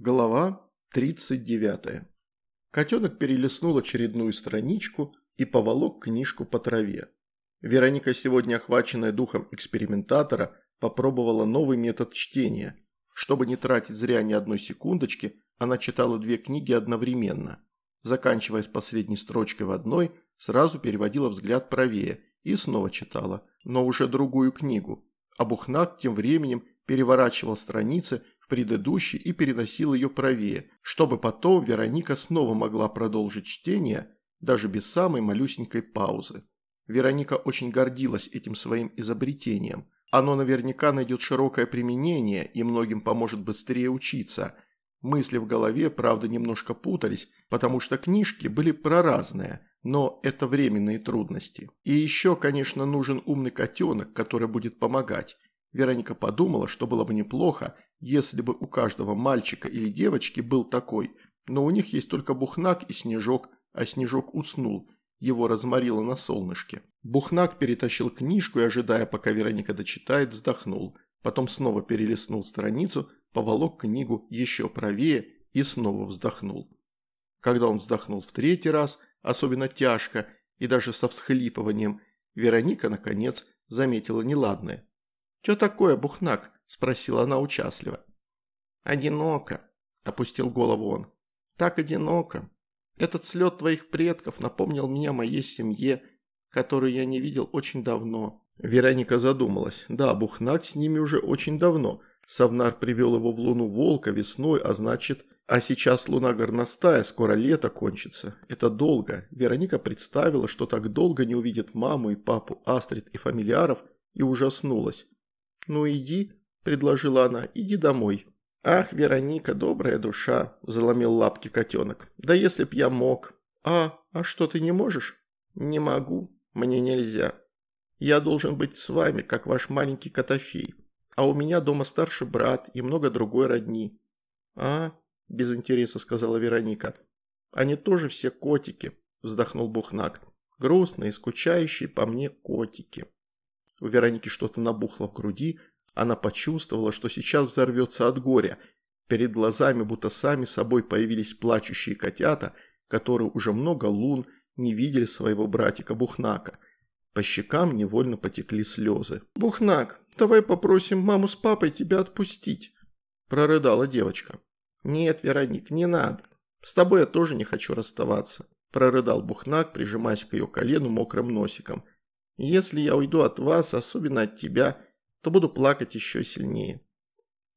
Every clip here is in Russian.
Глава 39. Котенок перелистнул очередную страничку и поволок книжку по траве. Вероника, сегодня охваченная духом экспериментатора, попробовала новый метод чтения. Чтобы не тратить зря ни одной секундочки, она читала две книги одновременно. Заканчивая с последней строчкой в одной, сразу переводила взгляд правее и снова читала, но уже другую книгу. А Бухнак тем временем переворачивал страницы предыдущий и переносил ее правее, чтобы потом Вероника снова могла продолжить чтение, даже без самой малюсенькой паузы. Вероника очень гордилась этим своим изобретением. Оно наверняка найдет широкое применение и многим поможет быстрее учиться. Мысли в голове, правда, немножко путались, потому что книжки были проразные, но это временные трудности. И еще, конечно, нужен умный котенок, который будет помогать. Вероника подумала, что было бы неплохо, если бы у каждого мальчика или девочки был такой, но у них есть только Бухнак и Снежок, а Снежок уснул, его разморило на солнышке. Бухнак перетащил книжку и, ожидая, пока Вероника дочитает, вздохнул. Потом снова перелистнул страницу, поволок книгу еще правее и снова вздохнул. Когда он вздохнул в третий раз, особенно тяжко и даже со всхлипыванием, Вероника, наконец, заметила неладное. «Че такое, Бухнак?» – спросила она участливо. «Одиноко», – опустил голову он. «Так одиноко. Этот слет твоих предков напомнил мне о моей семье, которую я не видел очень давно». Вероника задумалась. Да, Бухнак с ними уже очень давно. Савнар привел его в луну волка весной, а значит... А сейчас луна горностая, скоро лето кончится. Это долго. Вероника представила, что так долго не увидит маму и папу Астрид и фамильяров, и ужаснулась. «Ну иди», – предложила она, – «иди домой». «Ах, Вероника, добрая душа», – заломил лапки котенок. «Да если б я мог». «А, а что, ты не можешь?» «Не могу, мне нельзя. Я должен быть с вами, как ваш маленький котофей. А у меня дома старший брат и много другой родни». «А?» – без интереса сказала Вероника. «Они тоже все котики», – вздохнул Бухнак. «Грустные, скучающие по мне котики». У Вероники что-то набухло в груди, она почувствовала, что сейчас взорвется от горя. Перед глазами будто сами собой появились плачущие котята, которые уже много лун не видели своего братика Бухнака. По щекам невольно потекли слезы. «Бухнак, давай попросим маму с папой тебя отпустить», – прорыдала девочка. «Нет, Вероник, не надо. С тобой я тоже не хочу расставаться», – прорыдал Бухнак, прижимаясь к ее колену мокрым носиком – если я уйду от вас, особенно от тебя, то буду плакать еще сильнее».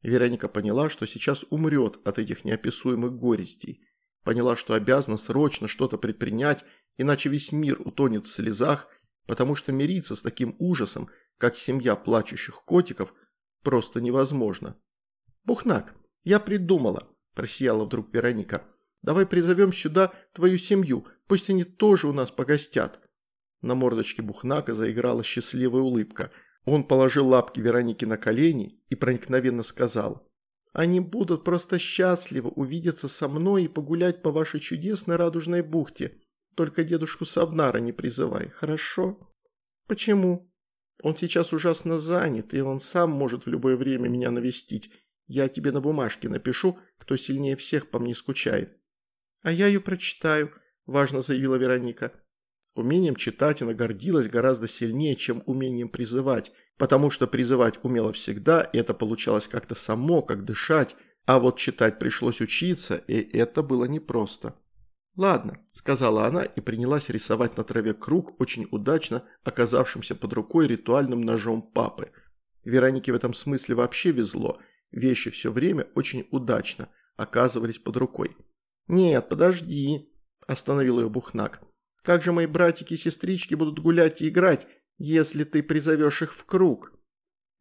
Вероника поняла, что сейчас умрет от этих неописуемых горестей. Поняла, что обязана срочно что-то предпринять, иначе весь мир утонет в слезах, потому что мириться с таким ужасом, как семья плачущих котиков, просто невозможно. «Бухнак, я придумала», – просияла вдруг Вероника. «Давай призовем сюда твою семью, пусть они тоже у нас погостят». На мордочке Бухнака заиграла счастливая улыбка. Он положил лапки Вероники на колени и проникновенно сказал. «Они будут просто счастливы увидеться со мной и погулять по вашей чудесной радужной бухте. Только дедушку Савнара не призывай, хорошо?» «Почему?» «Он сейчас ужасно занят, и он сам может в любое время меня навестить. Я тебе на бумажке напишу, кто сильнее всех по мне скучает». «А я ее прочитаю», – важно заявила Вероника. Умением читать она гордилась гораздо сильнее, чем умением призывать, потому что призывать умела всегда, и это получалось как-то само, как дышать, а вот читать пришлось учиться, и это было непросто. «Ладно», – сказала она и принялась рисовать на траве круг, очень удачно оказавшимся под рукой ритуальным ножом папы. Веронике в этом смысле вообще везло, вещи все время очень удачно оказывались под рукой. «Нет, подожди», – остановил ее Бухнак. Как же мои братики и сестрички будут гулять и играть, если ты призовешь их в круг?»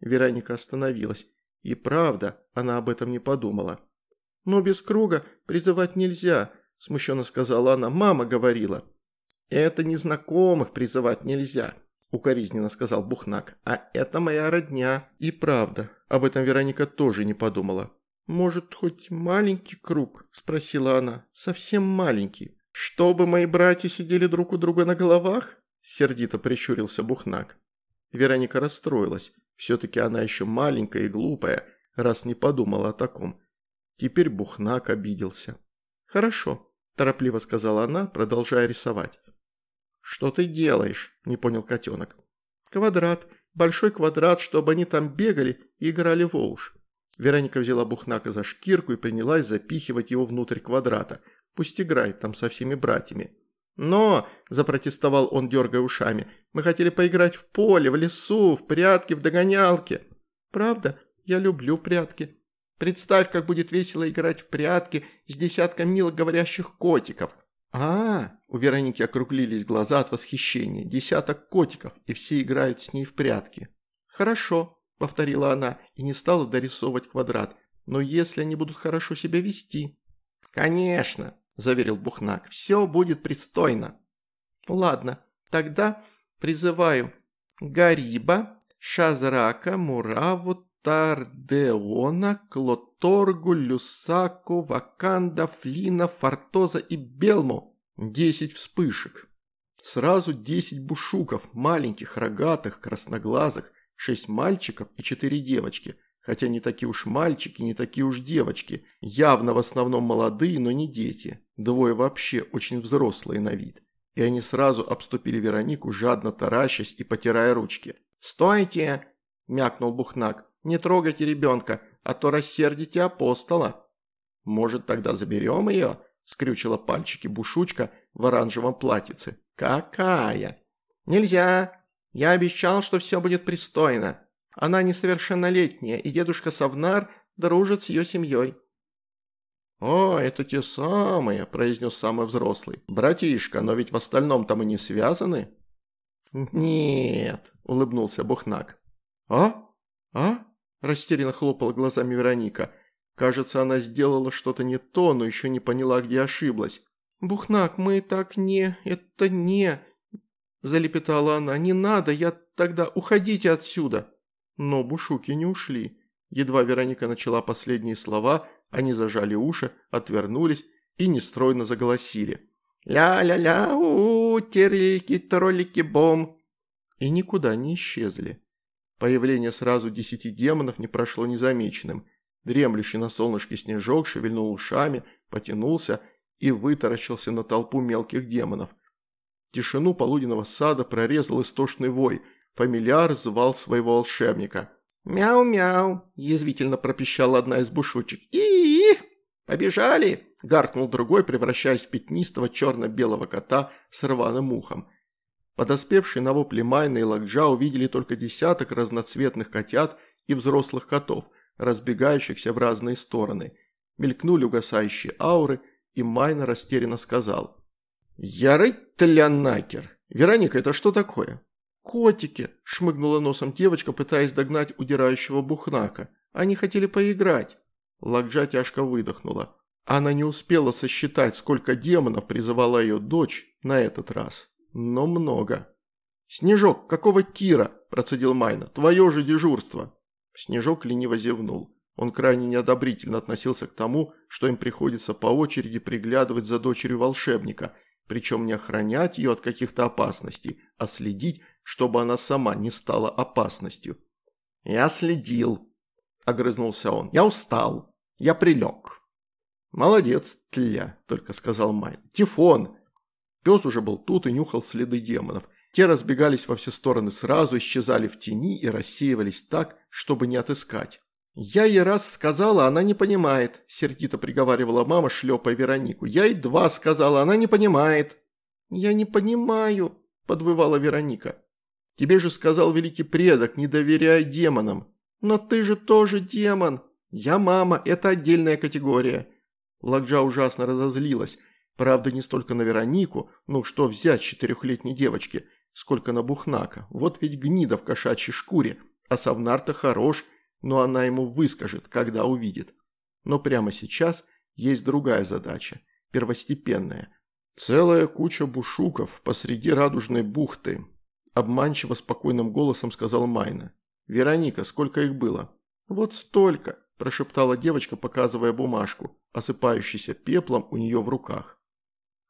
Вероника остановилась. И правда, она об этом не подумала. «Но без круга призывать нельзя», – смущенно сказала она. «Мама говорила». «Это незнакомых призывать нельзя», – укоризненно сказал Бухнак. «А это моя родня». И правда, об этом Вероника тоже не подумала. «Может, хоть маленький круг?» – спросила она. «Совсем маленький». «Чтобы мои братья сидели друг у друга на головах?» – сердито прищурился Бухнак. Вероника расстроилась. Все-таки она еще маленькая и глупая, раз не подумала о таком. Теперь Бухнак обиделся. «Хорошо», – торопливо сказала она, продолжая рисовать. «Что ты делаешь?» – не понял котенок. «Квадрат. Большой квадрат, чтобы они там бегали и играли в уж». Вероника взяла Бухнака за шкирку и принялась запихивать его внутрь квадрата. Пусть играет там со всеми братьями. «Но», – запротестовал он, дергая ушами, – «мы хотели поиграть в поле, в лесу, в прятки, в догонялки». «Правда? Я люблю прятки», Представь, как будет весело играть в прятки с десятком мило говорящих котиков. А, у Вероники округлились глаза от восхищения. Десяток котиков, и все играют с ней в прятки. Хорошо, повторила она и не стала дорисовывать квадрат. Но если они будут хорошо себя вести. Конечно, заверил Бухнак, все будет пристойно. Ладно, тогда призываю Гариба, Шазрака, Мураву, Тардеона, Клоторгу, Люсаку, Ваканда, Флина, Фортоза и Белму. Десять вспышек. Сразу десять бушуков, маленьких, рогатых, красноглазых, шесть мальчиков и четыре девочки. Хотя не такие уж мальчики, не такие уж девочки. Явно в основном молодые, но не дети. Двое вообще очень взрослые на вид. И они сразу обступили Веронику, жадно таращась и потирая ручки. «Стойте!» – мякнул Бухнак. Не трогайте ребенка, а то рассердите апостола». «Может, тогда заберем ее?» – скрючила пальчики бушучка в оранжевом платьице. «Какая?» «Нельзя. Я обещал, что все будет пристойно. Она несовершеннолетняя, и дедушка Савнар дружит с ее семьей». «О, это те самые», – произнес самый взрослый. «Братишка, но ведь в остальном там и не связаны». «Нет», – улыбнулся Бухнак. «А? А?» Растерянно хлопала глазами Вероника. Кажется, она сделала что-то не то, но еще не поняла, где ошиблась. «Бухнак, мы так не... это не...» Залепетала она. «Не надо, я тогда... Уходите отсюда!» Но бушуки не ушли. Едва Вероника начала последние слова, они зажали уши, отвернулись и нестройно заголосили. «Ля-ля-ля, у-у, терлики-троллики-бом!» И никуда не исчезли. Появление сразу десяти демонов не прошло незамеченным. Дремлющий на солнышке снежок шевельнул ушами, потянулся и вытаращился на толпу мелких демонов. Тишину полуденного сада прорезал истошный вой. Фамильяр звал своего волшебника. «Мяу-мяу!» – язвительно пропищала одна из бушучек. и, -и, Побежали!» – гаркнул другой, превращаясь в пятнистого черно-белого кота с рваным ухом. Подоспевшие на вопли Майна и Лакджа увидели только десяток разноцветных котят и взрослых котов, разбегающихся в разные стороны. Мелькнули угасающие ауры, и Майна растерянно сказал. «Ярый тлянакер! Вероника, это что такое?» «Котики!» – шмыгнула носом девочка, пытаясь догнать удирающего бухнака. «Они хотели поиграть!» Лакджа тяжко выдохнула. Она не успела сосчитать, сколько демонов призывала ее дочь на этот раз но много. «Снежок, какого тира?» – процедил Майно. «Твое же дежурство!» Снежок лениво зевнул. Он крайне неодобрительно относился к тому, что им приходится по очереди приглядывать за дочерью волшебника, причем не охранять ее от каких-то опасностей, а следить, чтобы она сама не стала опасностью. «Я следил», – огрызнулся он. «Я устал. Я прилег». «Молодец, Тля», – только сказал Майно. «Тифон, Пес уже был тут и нюхал следы демонов. Те разбегались во все стороны сразу, исчезали в тени и рассеивались так, чтобы не отыскать. «Я ей раз сказала, она не понимает», – сердито приговаривала мама, шлепая Веронику. «Я ей два сказала, она не понимает». «Я не понимаю», – подвывала Вероника. «Тебе же сказал великий предок, не доверяй демонам». «Но ты же тоже демон». «Я мама, это отдельная категория». Ладжа ужасно разозлилась. Правда, не столько на Веронику, ну что взять четырехлетней девочки, сколько на Бухнака. Вот ведь гнида в кошачьей шкуре, а Савнар-то хорош, но она ему выскажет, когда увидит. Но прямо сейчас есть другая задача, первостепенная. Целая куча бушуков посреди радужной бухты. Обманчиво спокойным голосом сказал Майна. «Вероника, сколько их было?» «Вот столько», – прошептала девочка, показывая бумажку, осыпающийся пеплом у нее в руках.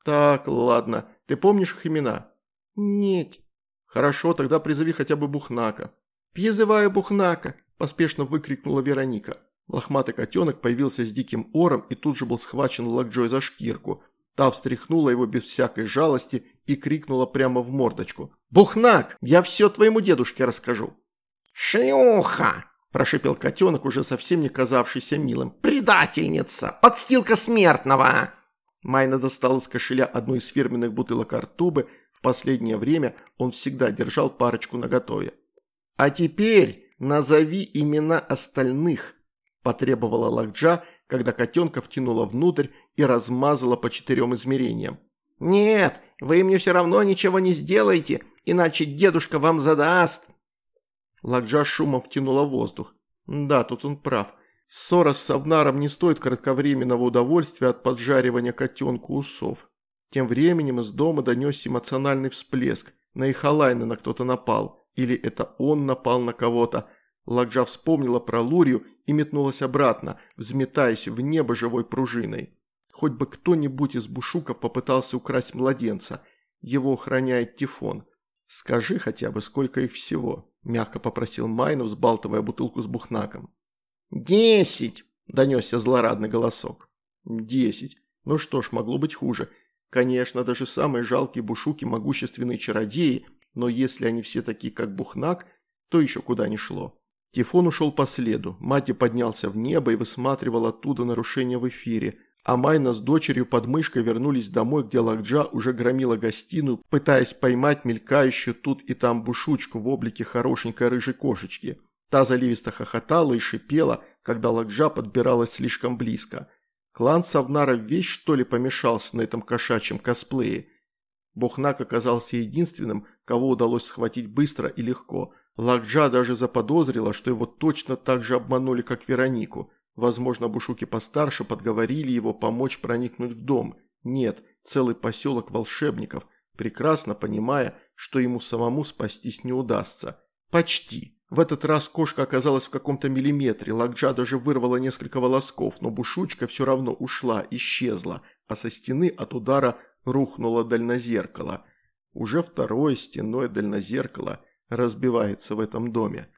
«Так, ладно. Ты помнишь их имена?» «Нет». «Хорошо, тогда призови хотя бы Бухнака». «Призываю Бухнака», – поспешно выкрикнула Вероника. Лохматый котенок появился с диким ором и тут же был схвачен Лакджой за шкирку. Та встряхнула его без всякой жалости и крикнула прямо в мордочку. «Бухнак, я все твоему дедушке расскажу!» «Шлюха!» – прошипел котенок, уже совсем не казавшийся милым. «Предательница! Подстилка смертного!» Майна достал из кошеля одну из фирменных бутылок Артубы. В последнее время он всегда держал парочку наготове. «А теперь назови имена остальных», – потребовала Лакджа, когда котенка втянула внутрь и размазала по четырем измерениям. «Нет, вы мне все равно ничего не сделаете, иначе дедушка вам задаст». Лакджа шумом втянула воздух. Да, тут он прав. Ссора с Савнаром не стоит кратковременного удовольствия от поджаривания котенку усов. Тем временем из дома донесся эмоциональный всплеск. На Ихалайнена кто-то напал. Или это он напал на кого-то. Ладжа вспомнила про Лурию и метнулась обратно, взметаясь в небо живой пружиной. Хоть бы кто-нибудь из бушуков попытался украсть младенца. Его охраняет Тифон. «Скажи хотя бы, сколько их всего», – мягко попросил Майну, взбалтывая бутылку с бухнаком. «Десять!» – донесся злорадный голосок. «Десять. Ну что ж, могло быть хуже. Конечно, даже самые жалкие бушуки – могущественные чародеи, но если они все такие, как Бухнак, то еще куда ни шло». Тифон ушел по следу, Мати поднялся в небо и высматривал оттуда нарушения в эфире, а Майна с дочерью под мышкой вернулись домой, где Лакджа уже громила гостиную, пытаясь поймать мелькающую тут и там бушучку в облике хорошенькой рыжей кошечки – Та заливисто хохотала и шипела, когда Лакжа подбиралась слишком близко. Клан Савнара вещь, что ли, помешался на этом кошачьем косплее? Бухнак оказался единственным, кого удалось схватить быстро и легко. Лакджа даже заподозрила, что его точно так же обманули, как Веронику. Возможно, бушуки постарше подговорили его помочь проникнуть в дом. Нет, целый поселок волшебников, прекрасно понимая, что ему самому спастись не удастся. Почти. В этот раз кошка оказалась в каком-то миллиметре, Лакджа даже вырвала несколько волосков, но бушучка все равно ушла, исчезла, а со стены от удара рухнуло дальнозеркало. Уже второе стенное дальнозеркало разбивается в этом доме.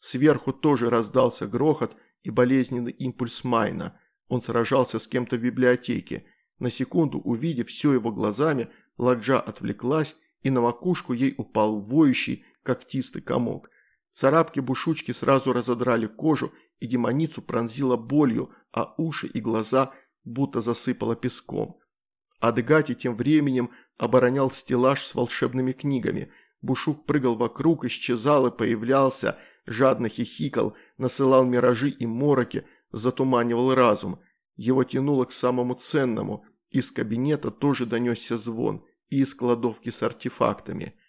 Сверху тоже раздался грохот и болезненный импульс Майна. Он сражался с кем-то в библиотеке. На секунду, увидев все его глазами, Ладжа отвлеклась, и на макушку ей упал воющий, когтистый комок. Царапки-бушучки сразу разодрали кожу, и демоницу пронзила болью, а уши и глаза будто засыпало песком. Адегати тем временем оборонял стеллаж с волшебными книгами. Бушук прыгал вокруг, исчезал и появлялся, жадно хихикал, насылал миражи и мороки, затуманивал разум. Его тянуло к самому ценному. Из кабинета тоже донесся звон, и из кладовки с артефактами –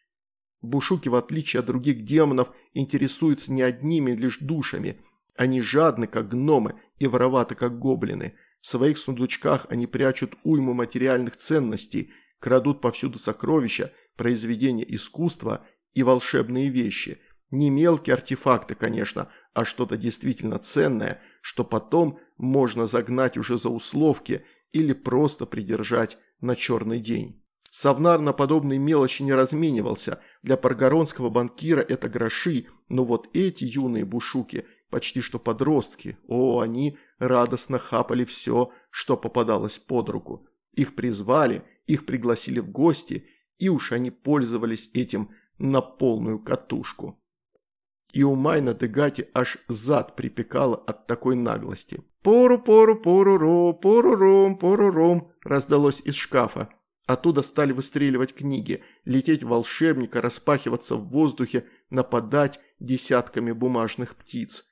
Бушуки, в отличие от других демонов, интересуются не одними лишь душами. Они жадны, как гномы, и вороваты, как гоблины. В своих сундучках они прячут уйму материальных ценностей, крадут повсюду сокровища, произведения искусства и волшебные вещи. Не мелкие артефакты, конечно, а что-то действительно ценное, что потом можно загнать уже за условки или просто придержать на черный день. Савнар на подобные мелочи не разменивался. Для паргоронского банкира это гроши, но вот эти юные бушуки, почти что подростки, о, они радостно хапали все, что попадалось под руку. Их призвали, их пригласили в гости, и уж они пользовались этим на полную катушку. И у Майна Дегати аж зад припекало от такой наглости. «Пору-пору-пору-ру, пору-рум, пору-рум» раздалось из шкафа. Оттуда стали выстреливать книги, лететь волшебника, распахиваться в воздухе, нападать десятками бумажных птиц.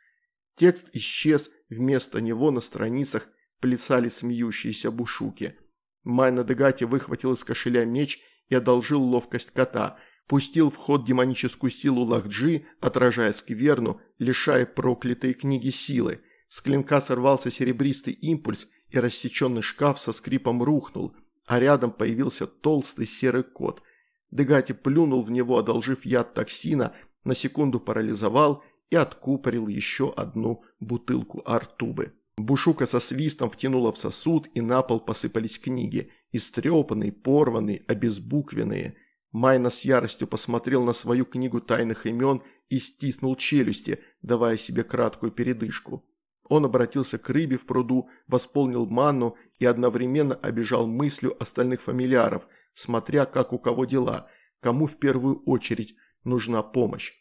Текст исчез, вместо него на страницах плясали смеющиеся бушуки. Майна Дегати выхватил из кошеля меч и одолжил ловкость кота, пустил в ход демоническую силу Лахджи, отражая скверну, лишая проклятые книги силы. С клинка сорвался серебристый импульс, и рассеченный шкаф со скрипом рухнул – а рядом появился толстый серый кот. Дегати плюнул в него, одолжив яд токсина, на секунду парализовал и откупорил еще одну бутылку артубы. Бушука со свистом втянула в сосуд, и на пол посыпались книги. Истрепанные, порванные, обезбуквенные. Майна с яростью посмотрел на свою книгу тайных имен и стиснул челюсти, давая себе краткую передышку. Он обратился к рыбе в пруду, восполнил манну и одновременно обижал мыслью остальных фамильяров, смотря как у кого дела, кому в первую очередь нужна помощь.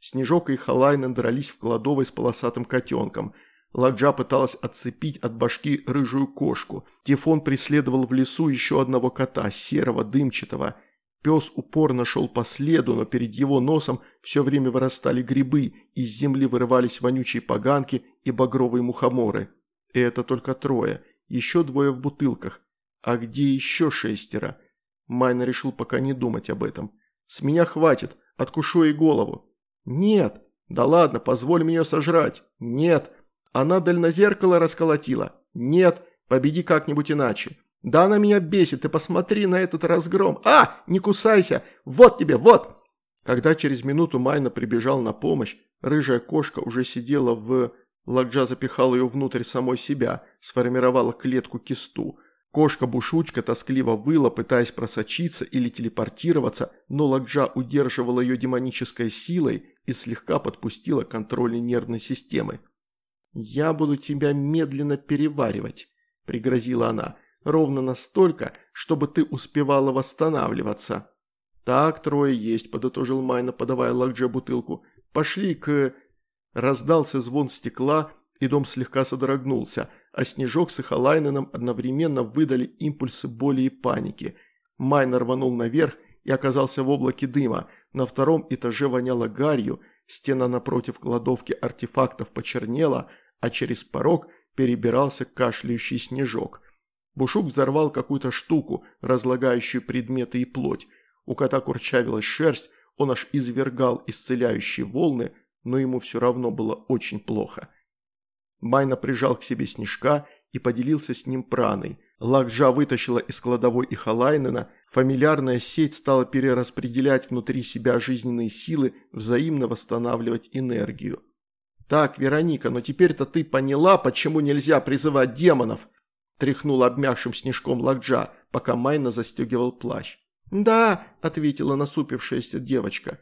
Снежок и Халайнен дрались в кладовой с полосатым котенком. Ладжа пыталась отцепить от башки рыжую кошку. Тифон преследовал в лесу еще одного кота, серого, дымчатого. Пес упорно шел по следу, но перед его носом все время вырастали грибы, из земли вырывались вонючие поганки и багровые мухоморы. И это только трое, еще двое в бутылках. А где еще шестеро? Майна решил пока не думать об этом. «С меня хватит, откушу ей голову». «Нет». «Да ладно, позволь мне сожрать». «Нет». «Она дальнозеркало расколотила». «Нет». «Победи как-нибудь иначе». «Да она меня бесит, ты посмотри на этот разгром! А, не кусайся! Вот тебе, вот!» Когда через минуту Майна прибежал на помощь, рыжая кошка уже сидела в... Ладжа запихал ее внутрь самой себя, сформировала клетку-кисту. Кошка-бушучка тоскливо выла, пытаясь просочиться или телепортироваться, но Ладжа удерживала ее демонической силой и слегка подпустила контроль нервной системы. «Я буду тебя медленно переваривать», – пригрозила она. Ровно настолько, чтобы ты успевала восстанавливаться». «Так, трое есть», – подытожил Майна, подавая Лакдже бутылку. «Пошли к...» Раздался звон стекла, и дом слегка содрогнулся, а Снежок с Ихалайненом одновременно выдали импульсы боли и паники. Майна рванул наверх и оказался в облаке дыма. На втором этаже воняло гарью, стена напротив кладовки артефактов почернела, а через порог перебирался кашляющий Снежок. Бушук взорвал какую-то штуку, разлагающую предметы и плоть. У кота курчавилась шерсть, он аж извергал исцеляющие волны, но ему все равно было очень плохо. Майна прижал к себе снежка и поделился с ним праной. Лакджа вытащила из кладовой и Халайнена, фамильярная сеть стала перераспределять внутри себя жизненные силы, взаимно восстанавливать энергию. «Так, Вероника, но теперь-то ты поняла, почему нельзя призывать демонов?» – тряхнул обмякшим снежком Лакджа, пока Майна застегивал плащ. «Да», – ответила насупившаяся девочка.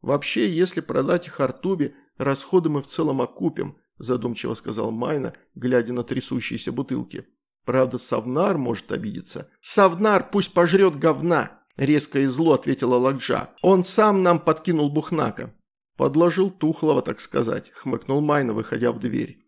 «Вообще, если продать их Артубе, расходы мы в целом окупим», – задумчиво сказал Майна, глядя на трясущиеся бутылки. «Правда, Савнар может обидеться». «Савнар пусть пожрет говна», – резко и зло ответила Ладжа. «Он сам нам подкинул Бухнака». «Подложил Тухлого, так сказать», – хмыкнул Майна, выходя в дверь.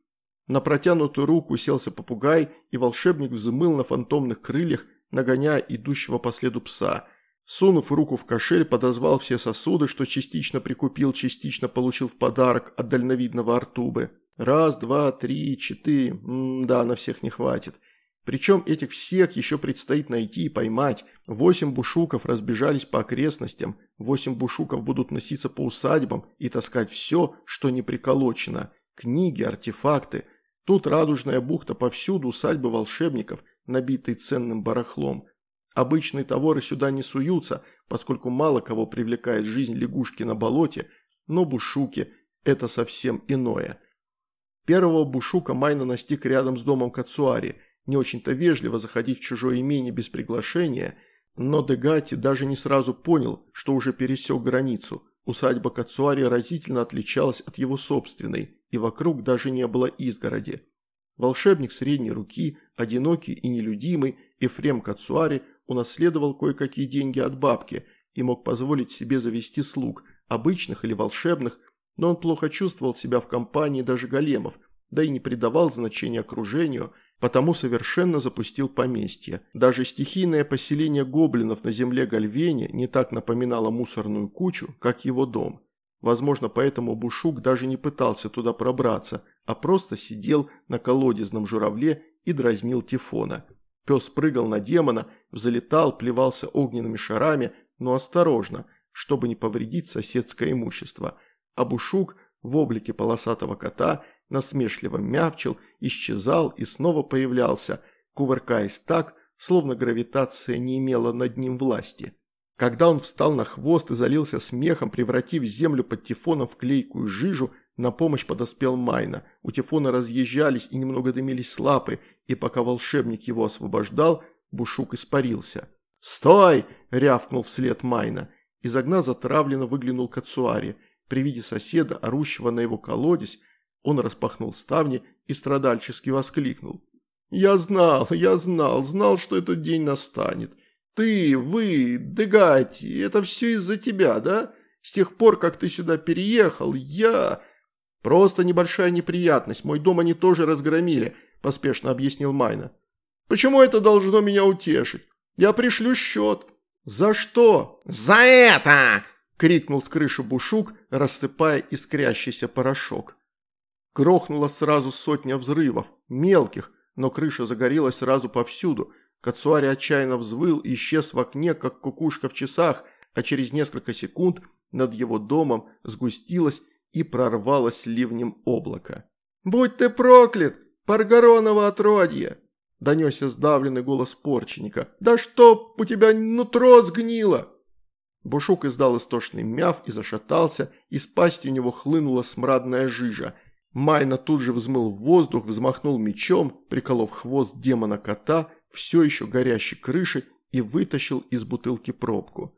На протянутую руку селся попугай, и волшебник взмыл на фантомных крыльях, нагоняя идущего по следу пса. Сунув руку в кошель, подозвал все сосуды, что частично прикупил, частично получил в подарок от дальновидного Артубы. Раз, два, три, четыре. М да, на всех не хватит. Причем этих всех еще предстоит найти и поймать. Восемь бушуков разбежались по окрестностям, восемь бушуков будут носиться по усадьбам и таскать все, что не приколочено. Книги, артефакты, Тут радужная бухта повсюду, усадьбы волшебников, набитые ценным барахлом. Обычные товары сюда не суются, поскольку мало кого привлекает жизнь лягушки на болоте, но бушуки – это совсем иное. Первого бушука Майна настиг рядом с домом Кацуари, не очень-то вежливо заходить в чужое имение без приглашения, но Дегати даже не сразу понял, что уже пересек границу. Усадьба Кацуари разительно отличалась от его собственной, и вокруг даже не было изгороди. Волшебник средней руки, одинокий и нелюдимый, Ефрем Кацуари унаследовал кое-какие деньги от бабки и мог позволить себе завести слуг, обычных или волшебных, но он плохо чувствовал себя в компании даже големов, да и не придавал значения окружению, потому совершенно запустил поместье. Даже стихийное поселение гоблинов на земле Гальвене не так напоминало мусорную кучу, как его дом. Возможно, поэтому Бушук даже не пытался туда пробраться, а просто сидел на колодезном журавле и дразнил Тифона. Пес прыгал на демона, взлетал, плевался огненными шарами, но осторожно, чтобы не повредить соседское имущество. А Бушук в облике полосатого кота насмешливо мявчил, исчезал и снова появлялся, кувыркаясь так, словно гравитация не имела над ним власти. Когда он встал на хвост и залился смехом, превратив землю под Тифоном в клейкую жижу, на помощь подоспел Майна. У Тифона разъезжались и немного дымились лапы, и пока волшебник его освобождал, Бушук испарился. «Стой!» – рявкнул вслед Майна. Из огна затравленно выглянул Кацуари. При виде соседа, орущего на его колодец, Он распахнул ставни и страдальчески воскликнул. «Я знал, я знал, знал, что этот день настанет. Ты, вы, Дегати, это все из-за тебя, да? С тех пор, как ты сюда переехал, я...» «Просто небольшая неприятность, мой дом они тоже разгромили», – поспешно объяснил Майна. «Почему это должно меня утешить? Я пришлю счет». «За что?» «За это!» – крикнул с крыши Бушук, рассыпая искрящийся порошок. Грохнуло сразу сотня взрывов, мелких, но крыша загорелась сразу повсюду. Кацуари отчаянно взвыл и исчез в окне, как кукушка в часах, а через несколько секунд над его домом сгустилась и прорвалось ливнем облако. «Будь ты проклят, Паргороново отродье!» – донесся сдавленный голос порченника. «Да чтоб у тебя нутро сгнило!» Бушук издал истошный мяв и зашатался, из пасти у него хлынула смрадная жижа. Майна тут же взмыл в воздух, взмахнул мечом, приколов хвост демона-кота, все еще горящей крыши, и вытащил из бутылки пробку.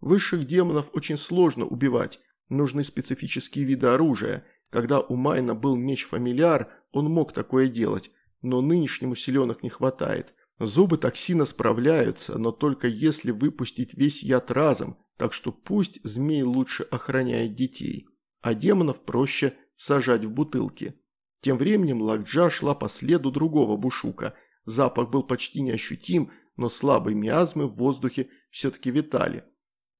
Высших демонов очень сложно убивать, Нужны специфические виды оружия. Когда у Майна был меч-фамильяр, он мог такое делать, но нынешнему силенок не хватает. Зубы токсина справляются, но только если выпустить весь яд разом, так что пусть змей лучше охраняет детей, а демонов проще сажать в бутылки. Тем временем Лакджа шла по следу другого бушука. Запах был почти неощутим, но слабые миазмы в воздухе все-таки витали.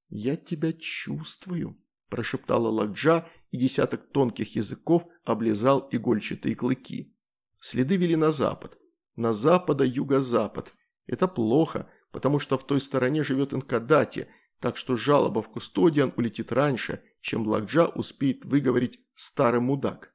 «Я тебя чувствую», – прошептала Ладжа, и десяток тонких языков облизал игольчатые клыки. Следы вели на запад. На запада-юго-запад. Это плохо, потому что в той стороне живет Инкадати, так что жалоба в Кустодиан улетит раньше, чем Ладжа успеет выговорить «старый мудак».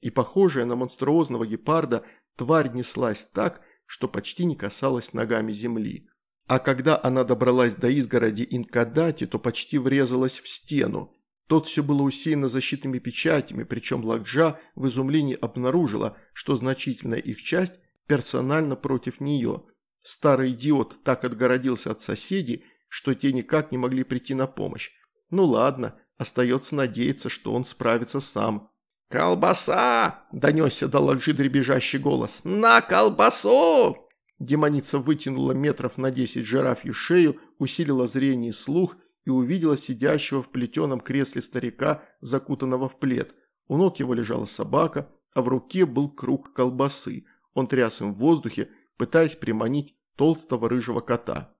И похожая на монструозного гепарда, тварь неслась так, что почти не касалась ногами земли. А когда она добралась до изгороди Инкадати, то почти врезалась в стену. Тут все было усеяно защитными печатями, причем Лакджа в изумлении обнаружила, что значительная их часть персонально против нее. Старый идиот так отгородился от соседей, что те никак не могли прийти на помощь. Ну ладно, остается надеяться, что он справится сам. «Колбаса!» – донесся до Лакджи дребезжащий голос. «На колбасу!» Демоница вытянула метров на десять жирафью шею, усилила зрение и слух и увидела сидящего в плетеном кресле старика, закутанного в плед. У ног его лежала собака, а в руке был круг колбасы. Он тряс им в воздухе, пытаясь приманить толстого рыжего кота.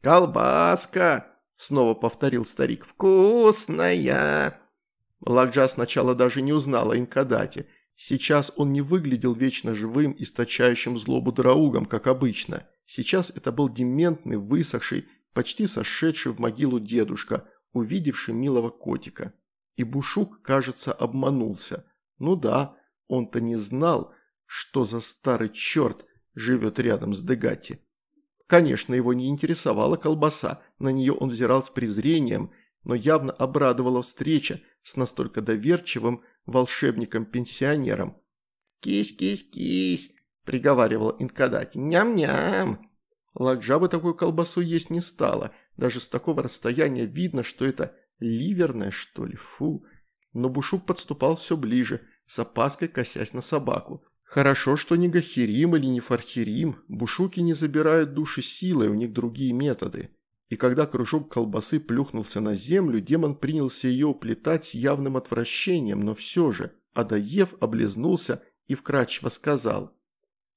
«Колбаска!» – снова повторил старик. «Вкусная!» Лакджа сначала даже не узнала Инкадати – Сейчас он не выглядел вечно живым, источающим злобу драугом, как обычно. Сейчас это был дементный, высохший, почти сошедший в могилу дедушка, увидевший милого котика. И Бушук, кажется, обманулся. Ну да, он-то не знал, что за старый черт живет рядом с Дегати. Конечно, его не интересовала колбаса, на нее он взирал с презрением, но явно обрадовала встреча с настолько доверчивым, волшебником-пенсионером. «Кись-кись-кись!» – приговаривал Инкадати. «Ням-ням!» Ладжа бы такую колбасу есть не стала. Даже с такого расстояния видно, что это ливерная, что ли, фу. Но Бушук подступал все ближе, с опаской косясь на собаку. Хорошо, что не Гахирим или не Фархирим. Бушуки не забирают души силой, у них другие методы и когда кружок колбасы плюхнулся на землю, демон принялся ее уплетать с явным отвращением, но все же, Адаев облизнулся и вкрадчиво сказал.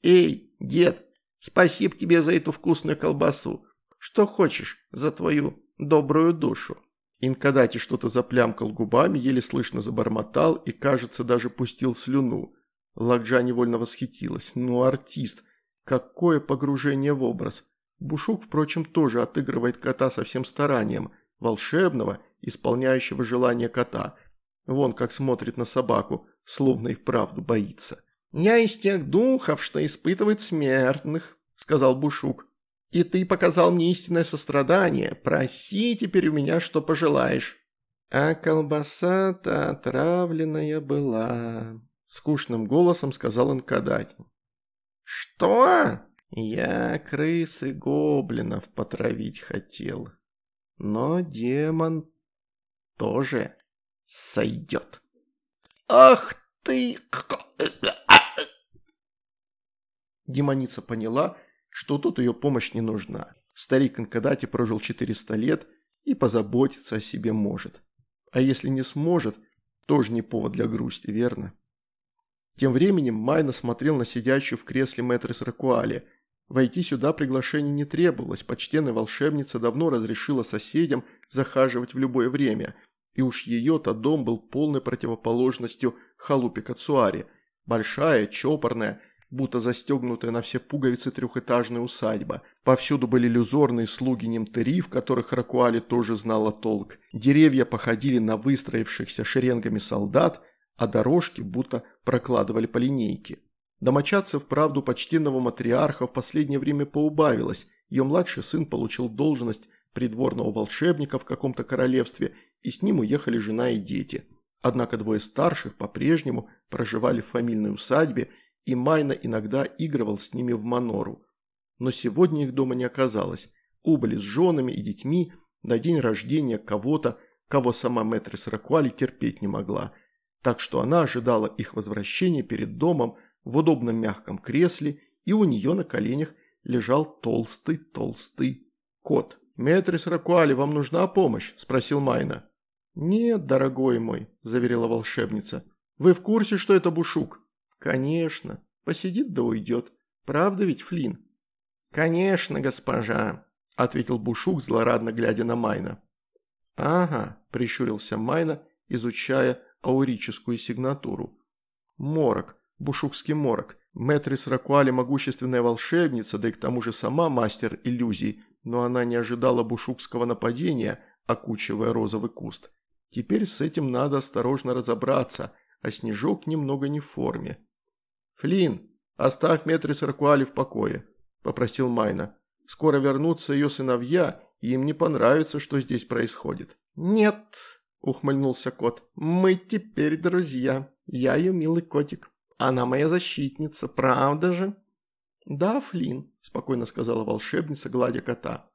«Эй, дед, спасибо тебе за эту вкусную колбасу. Что хочешь за твою добрую душу?» Инкадати что-то заплямкал губами, еле слышно забормотал и, кажется, даже пустил слюну. Ладжа невольно восхитилась. «Ну, артист! Какое погружение в образ!» Бушук, впрочем, тоже отыгрывает кота со всем старанием, волшебного, исполняющего желание кота. Вон как смотрит на собаку, словно и вправду боится. «Я из тех духов, что испытывает смертных», — сказал Бушук. «И ты показал мне истинное сострадание. Проси теперь у меня, что пожелаешь». «А колбаса-то отравленная была», — скучным голосом сказал Инкадати. «Что?» Я крысы гоблинов потравить хотел. Но демон тоже сойдет. «Ах ты...» Демоница поняла, что тут ее помощь не нужна. Старик Инкадати прожил 400 лет и позаботиться о себе может. А если не сможет, тоже не повод для грусти, верно? Тем временем Майна смотрел на сидящую в кресле Мэтрис Ракуали. Войти сюда приглашение не требовалось, почтенная волшебница давно разрешила соседям захаживать в любое время, и уж ее-то дом был полной противоположностью халупе Кацуари. Большая, чопорная, будто застегнутая на все пуговицы трехэтажная усадьба. Повсюду были иллюзорные слуги Немтери, в которых Ракуали тоже знала толк. Деревья походили на выстроившихся шеренгами солдат, а дорожки будто прокладывали по линейке. Домочадцев, правду, почтенного матриарха в последнее время поубавилось. Ее младший сын получил должность придворного волшебника в каком-то королевстве, и с ним уехали жена и дети. Однако двое старших по-прежнему проживали в фамильной усадьбе, и Майна иногда игрывал с ними в Манору. Но сегодня их дома не оказалось. Убыли с женами и детьми на день рождения кого-то, кого сама Мэтрис Ракуали терпеть не могла. Так что она ожидала их возвращения перед домом в удобном мягком кресле, и у нее на коленях лежал толстый-толстый кот. «Мэтрис Ракуали, вам нужна помощь?» – спросил Майна. «Нет, дорогой мой», – заверила волшебница. «Вы в курсе, что это Бушук?» «Конечно. Посидит да уйдет. Правда ведь, Флин? «Конечно, госпожа», – ответил Бушук, злорадно глядя на Майна. «Ага», – прищурился Майна, изучая аурическую сигнатуру. «Морок. Бушукский морок. Мэтрис Ракуали – могущественная волшебница, да и к тому же сама мастер иллюзий, но она не ожидала бушукского нападения, окучивая розовый куст. Теперь с этим надо осторожно разобраться, а снежок немного не в форме. «Флинн, оставь Метрис Ракуали в покое», – попросил Майна. «Скоро вернутся ее сыновья, и им не понравится, что здесь происходит». «Нет», – ухмыльнулся кот, – «мы теперь друзья. Я ее милый котик. Она моя защитница, правда же?» «Да, Флинн», – спокойно сказала волшебница, гладя кота.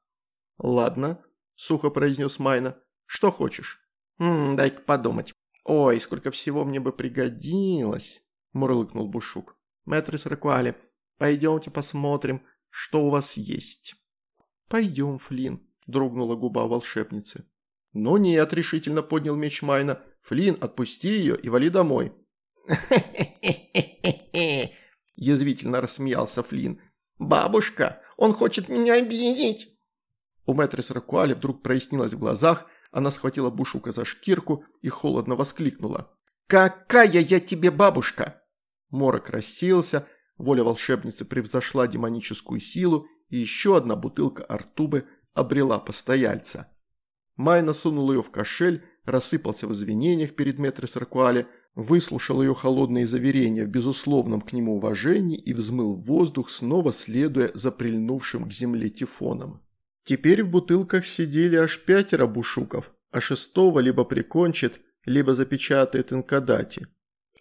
«Ладно», – сухо произнес Майна. «Что хочешь?» «Дай-ка подумать. Ой, сколько всего мне бы пригодилось», – мурлыкнул Бушук. «Мэтрис Рекуали, пойдемте посмотрим, что у вас есть». «Пойдем, Флинн», – дрогнула губа волшебницы. «Ну нет», – решительно поднял меч Майна. «Флинн, отпусти ее и вали домой». Язвительно рассмеялся Флинн. «Бабушка, он хочет меня обидеть!» У Мэтрис Ракуали вдруг прояснилось в глазах, она схватила Бушука за шкирку и холодно воскликнула. «Какая я тебе бабушка!» Морок рассеялся, воля волшебницы превзошла демоническую силу, и еще одна бутылка Артубы обрела постояльца. Майна сунул ее в кошель, рассыпался в извинениях перед Метрис Ракуале, выслушал ее холодные заверения в безусловном к нему уважении и взмыл в воздух, снова следуя за прильнувшим к земле тифоном. Теперь в бутылках сидели аж пятеро бушуков, а шестого либо прикончит, либо запечатает инкадати.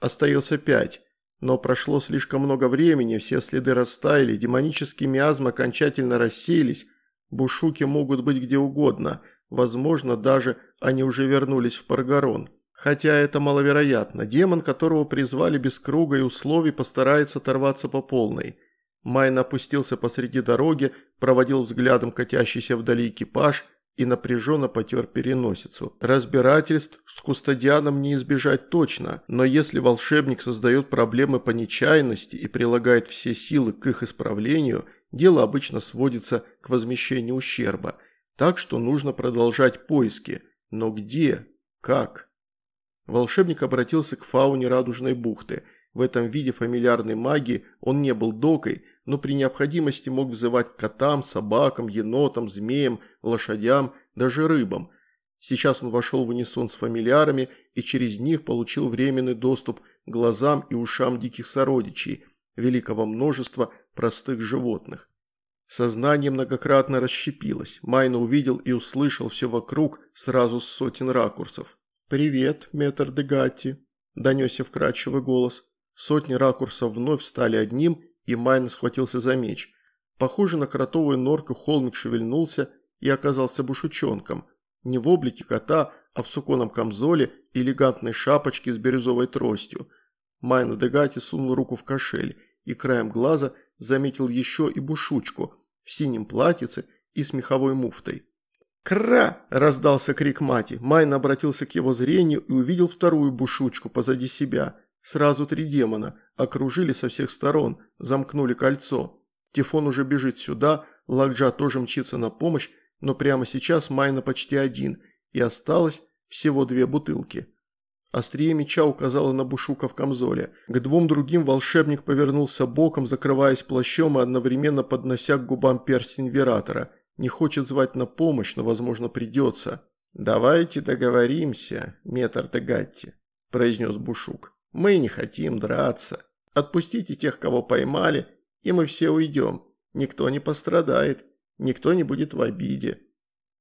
Остается пять, но прошло слишком много времени, все следы растаяли, демонические миазмы окончательно рассеялись, бушуки могут быть где угодно, возможно, даже они уже вернулись в Паргарон. Хотя это маловероятно. Демон, которого призвали без круга и условий, постарается оторваться по полной. Майн опустился посреди дороги, проводил взглядом катящийся вдали экипаж и напряженно потер переносицу. Разбирательств с кустодианом не избежать точно, но если волшебник создает проблемы по нечаянности и прилагает все силы к их исправлению, дело обычно сводится к возмещению ущерба. Так что нужно продолжать поиски. Но где? Как? Волшебник обратился к фауне Радужной бухты. В этом виде фамильярной магии он не был докой, но при необходимости мог взывать котам, собакам, енотам, змеям, лошадям, даже рыбам. Сейчас он вошел в унисон с фамильярами и через них получил временный доступ к глазам и ушам диких сородичей, великого множества простых животных. Сознание многократно расщепилось. Майно увидел и услышал все вокруг сразу с сотен ракурсов. «Привет, мэтр Дегатти», – донесся вкрадчивый голос. Сотни ракурсов вновь стали одним, и Майно схватился за меч. Похожий на кротовую норку, холмик шевельнулся и оказался бушучонком. Не в облике кота, а в суконном камзоле элегантной шапочке с бирюзовой тростью. Майно Дегатти сунул руку в кошель и краем глаза заметил еще и бушучку в синем платьице и с меховой муфтой. «Кра!» – раздался крик Матти. Майно обратился к его зрению и увидел вторую бушучку позади себя. Сразу три демона окружили со всех сторон, замкнули кольцо. Тифон уже бежит сюда, Лахджа тоже мчится на помощь, но прямо сейчас Майно почти один, и осталось всего две бутылки. Острие меча указало на Бушука в камзоле. К двум другим волшебник повернулся боком, закрываясь плащом и одновременно поднося к губам перстень Вератора. Не хочет звать на помощь, но, возможно, придется. «Давайте договоримся, метр Дегатти», – произнес Бушук. «Мы не хотим драться. Отпустите тех, кого поймали, и мы все уйдем. Никто не пострадает, никто не будет в обиде».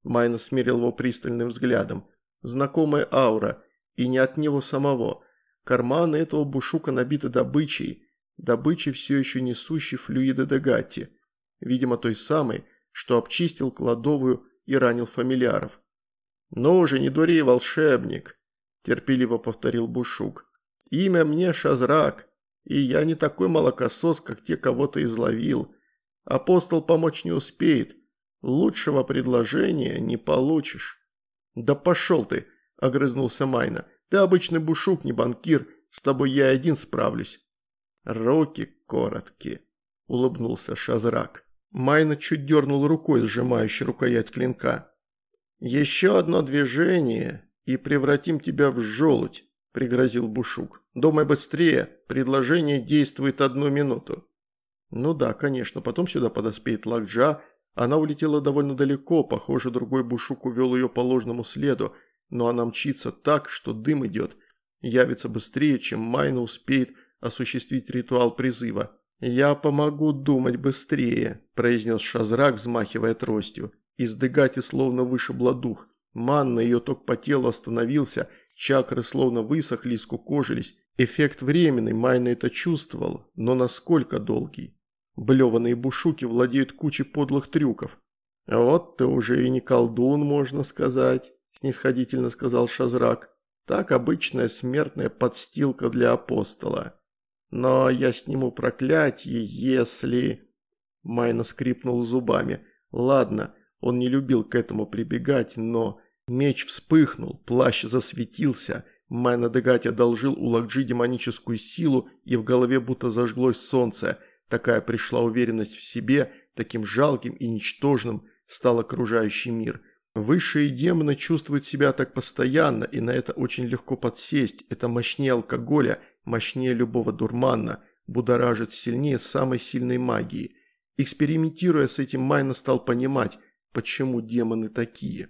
Майна смерил его пристальным взглядом. Знакомая аура – и не от него самого. Карманы этого бушука набиты добычей, добычей все еще несущей флюиды Дегатти, видимо той самой, что обчистил кладовую и ранил фамильяров. «Ну уже не дури, волшебник», – терпеливо повторил Бушук. «Имя мне Шазрак, и я не такой молокосос, как те, кого ты изловил. Апостол помочь не успеет, лучшего предложения не получишь». «Да пошел ты!» огрызнулся Майна. «Ты обычный бушук, не банкир, с тобой я один справлюсь». «Руки короткие», – улыбнулся Шазрак. Майна чуть дернул рукой, сжимающей рукоять клинка. «Еще одно движение, и превратим тебя в желудь», – пригрозил Бушук. «Думай быстрее, предложение действует одну минуту». Ну да, конечно, потом сюда подоспеет Лакджа. Она улетела довольно далеко, похоже, другой Бушук увел ее по ложному следу – но она мчится так, что дым идет, явится быстрее, чем Майна успеет осуществить ритуал призыва. «Я помогу думать быстрее», – произнес Шазрак, взмахивая тростью. Из Дегати словно вышибло дух. Манна ее ток по телу остановился, чакры словно высохли и скукожились. Эффект временный, Майна это чувствовал, но насколько долгий? Блеванные бушуки владеют кучей подлых трюков. «Вот ты уже и не колдун, можно сказать», – снисходительно сказал Шазрак. «Так обычная смертная подстилка для апостола. Но я сниму проклятие, если...» Майна скрипнул зубами. «Ладно, он не любил к этому прибегать, но...» Меч вспыхнул, плащ засветился. Майна Дегать одолжил у Лакджи демоническую силу, и в голове будто зажглось солнце. Такая пришла уверенность в себе, таким жалким и ничтожным стал окружающий мир – Высшие демоны чувствуют себя так постоянно, и на это очень легко подсесть. Это мощнее алкоголя, мощнее любого дурмана, будоражит сильнее самой сильной магии. Экспериментируя с этим, Майна стал понимать, почему демоны такие.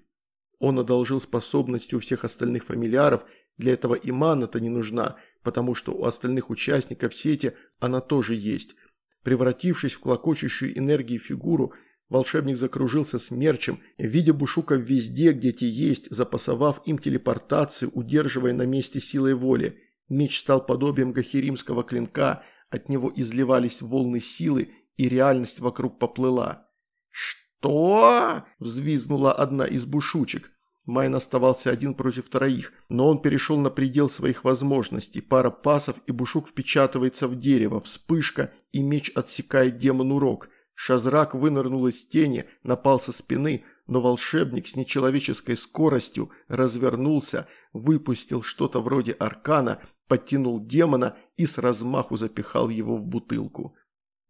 Он одолжил способность у всех остальных фамильяров, для этого и мана-то не нужна, потому что у остальных участников сети она тоже есть. Превратившись в клокочущую энергию фигуру – Волшебник закружился смерчем, видя Бушука везде, где те есть, запасовав им телепортацию, удерживая на месте силой воли. Меч стал подобием гахиримского клинка, от него изливались волны силы, и реальность вокруг поплыла. «Что?» – взвизгнула одна из бушучек. Майн оставался один против троих, но он перешел на предел своих возможностей. Пара пасов, и бушук впечатывается в дерево, вспышка, и меч отсекает демону рог – Шазрак вынырнул из тени, напал со спины, но волшебник с нечеловеческой скоростью развернулся, выпустил что-то вроде аркана, подтянул демона и с размаху запихал его в бутылку.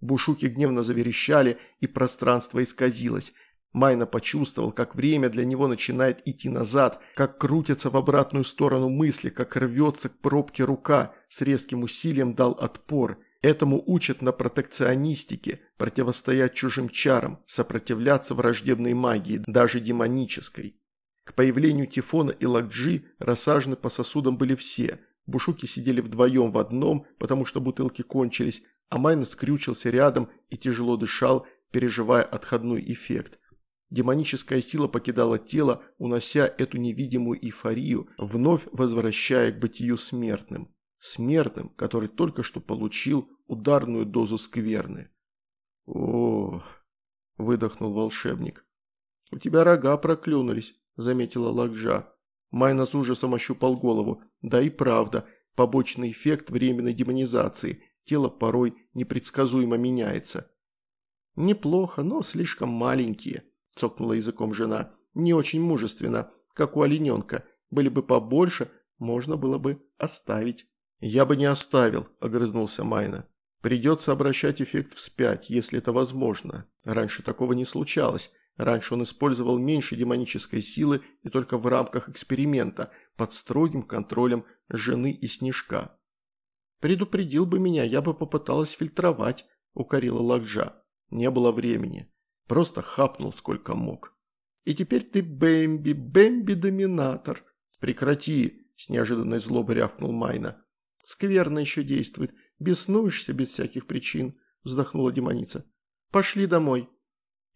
Бушуки гневно заверещали, и пространство исказилось. Майна почувствовал, как время для него начинает идти назад, как крутятся в обратную сторону мысли, как рвется к пробке рука, с резким усилием дал отпор – Этому учат на протекционистике, противостоять чужим чарам, сопротивляться враждебной магии, даже демонической. К появлению Тифона и Лакджи рассажены по сосудам были все. Бушуки сидели вдвоем в одном, потому что бутылки кончились, а Майна скрючился рядом и тяжело дышал, переживая отходной эффект. Демоническая сила покидала тело, унося эту невидимую эйфорию, вновь возвращая к бытию смертным смертным, который только что получил ударную дозу скверны. о выдохнул волшебник. «У тебя рога проклюнулись», – заметила Лакджа. Майна с ужасом ощупал голову. Да и правда, побочный эффект временной демонизации. Тело порой непредсказуемо меняется. «Неплохо, но слишком маленькие», – цокнула языком жена. «Не очень мужественно, как у олененка. Были бы побольше, можно было бы оставить». «Я бы не оставил», – огрызнулся Майна. «Придется обращать эффект вспять, если это возможно. Раньше такого не случалось. Раньше он использовал меньше демонической силы и только в рамках эксперимента, под строгим контролем жены и Снежка. «Предупредил бы меня, я бы попыталась фильтровать», – укорила Лакджа. Не было времени. Просто хапнул сколько мог. «И теперь ты Бэмби, Бэмби-доминатор». «Прекрати», – с неожиданной злобой рявкнул Майна. «Скверно еще действует. Беснуешься без всяких причин», – вздохнула демоница. «Пошли домой».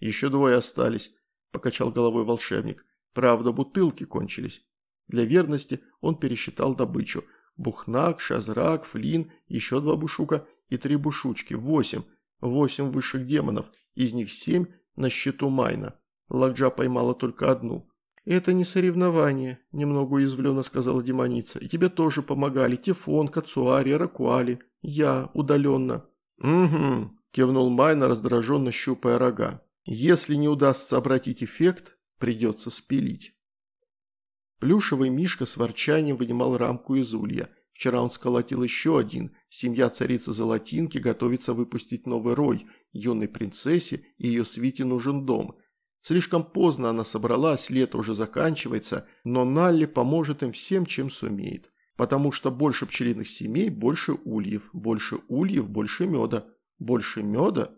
«Еще двое остались», – покачал головой волшебник. «Правда, бутылки кончились». Для верности он пересчитал добычу. Бухнак, Шазрак, Флин, еще два бушука и три бушучки. Восемь. Восемь высших демонов. Из них семь на счету Майна. Ладжа поймала только одну. «Это не соревнование», – немного уязвленно сказала демоница. «И тебе тоже помогали. Тифон, Кацуари, Ракуали. Я, удаленно». «Угу», – кивнул Майна, раздраженно щупая рога. Если не удастся обратить эффект, придется спилить. Плюшевый мишка с ворчанием вынимал рамку из улья. Вчера он сколотил еще один. Семья царицы Золотинки готовится выпустить новый рой. Юной принцессе и ее свите нужен дом. Слишком поздно она собралась, лето уже заканчивается, но Налли поможет им всем, чем сумеет. Потому что больше пчелиных семей, больше ульев. Больше ульев, больше меда. Больше меда,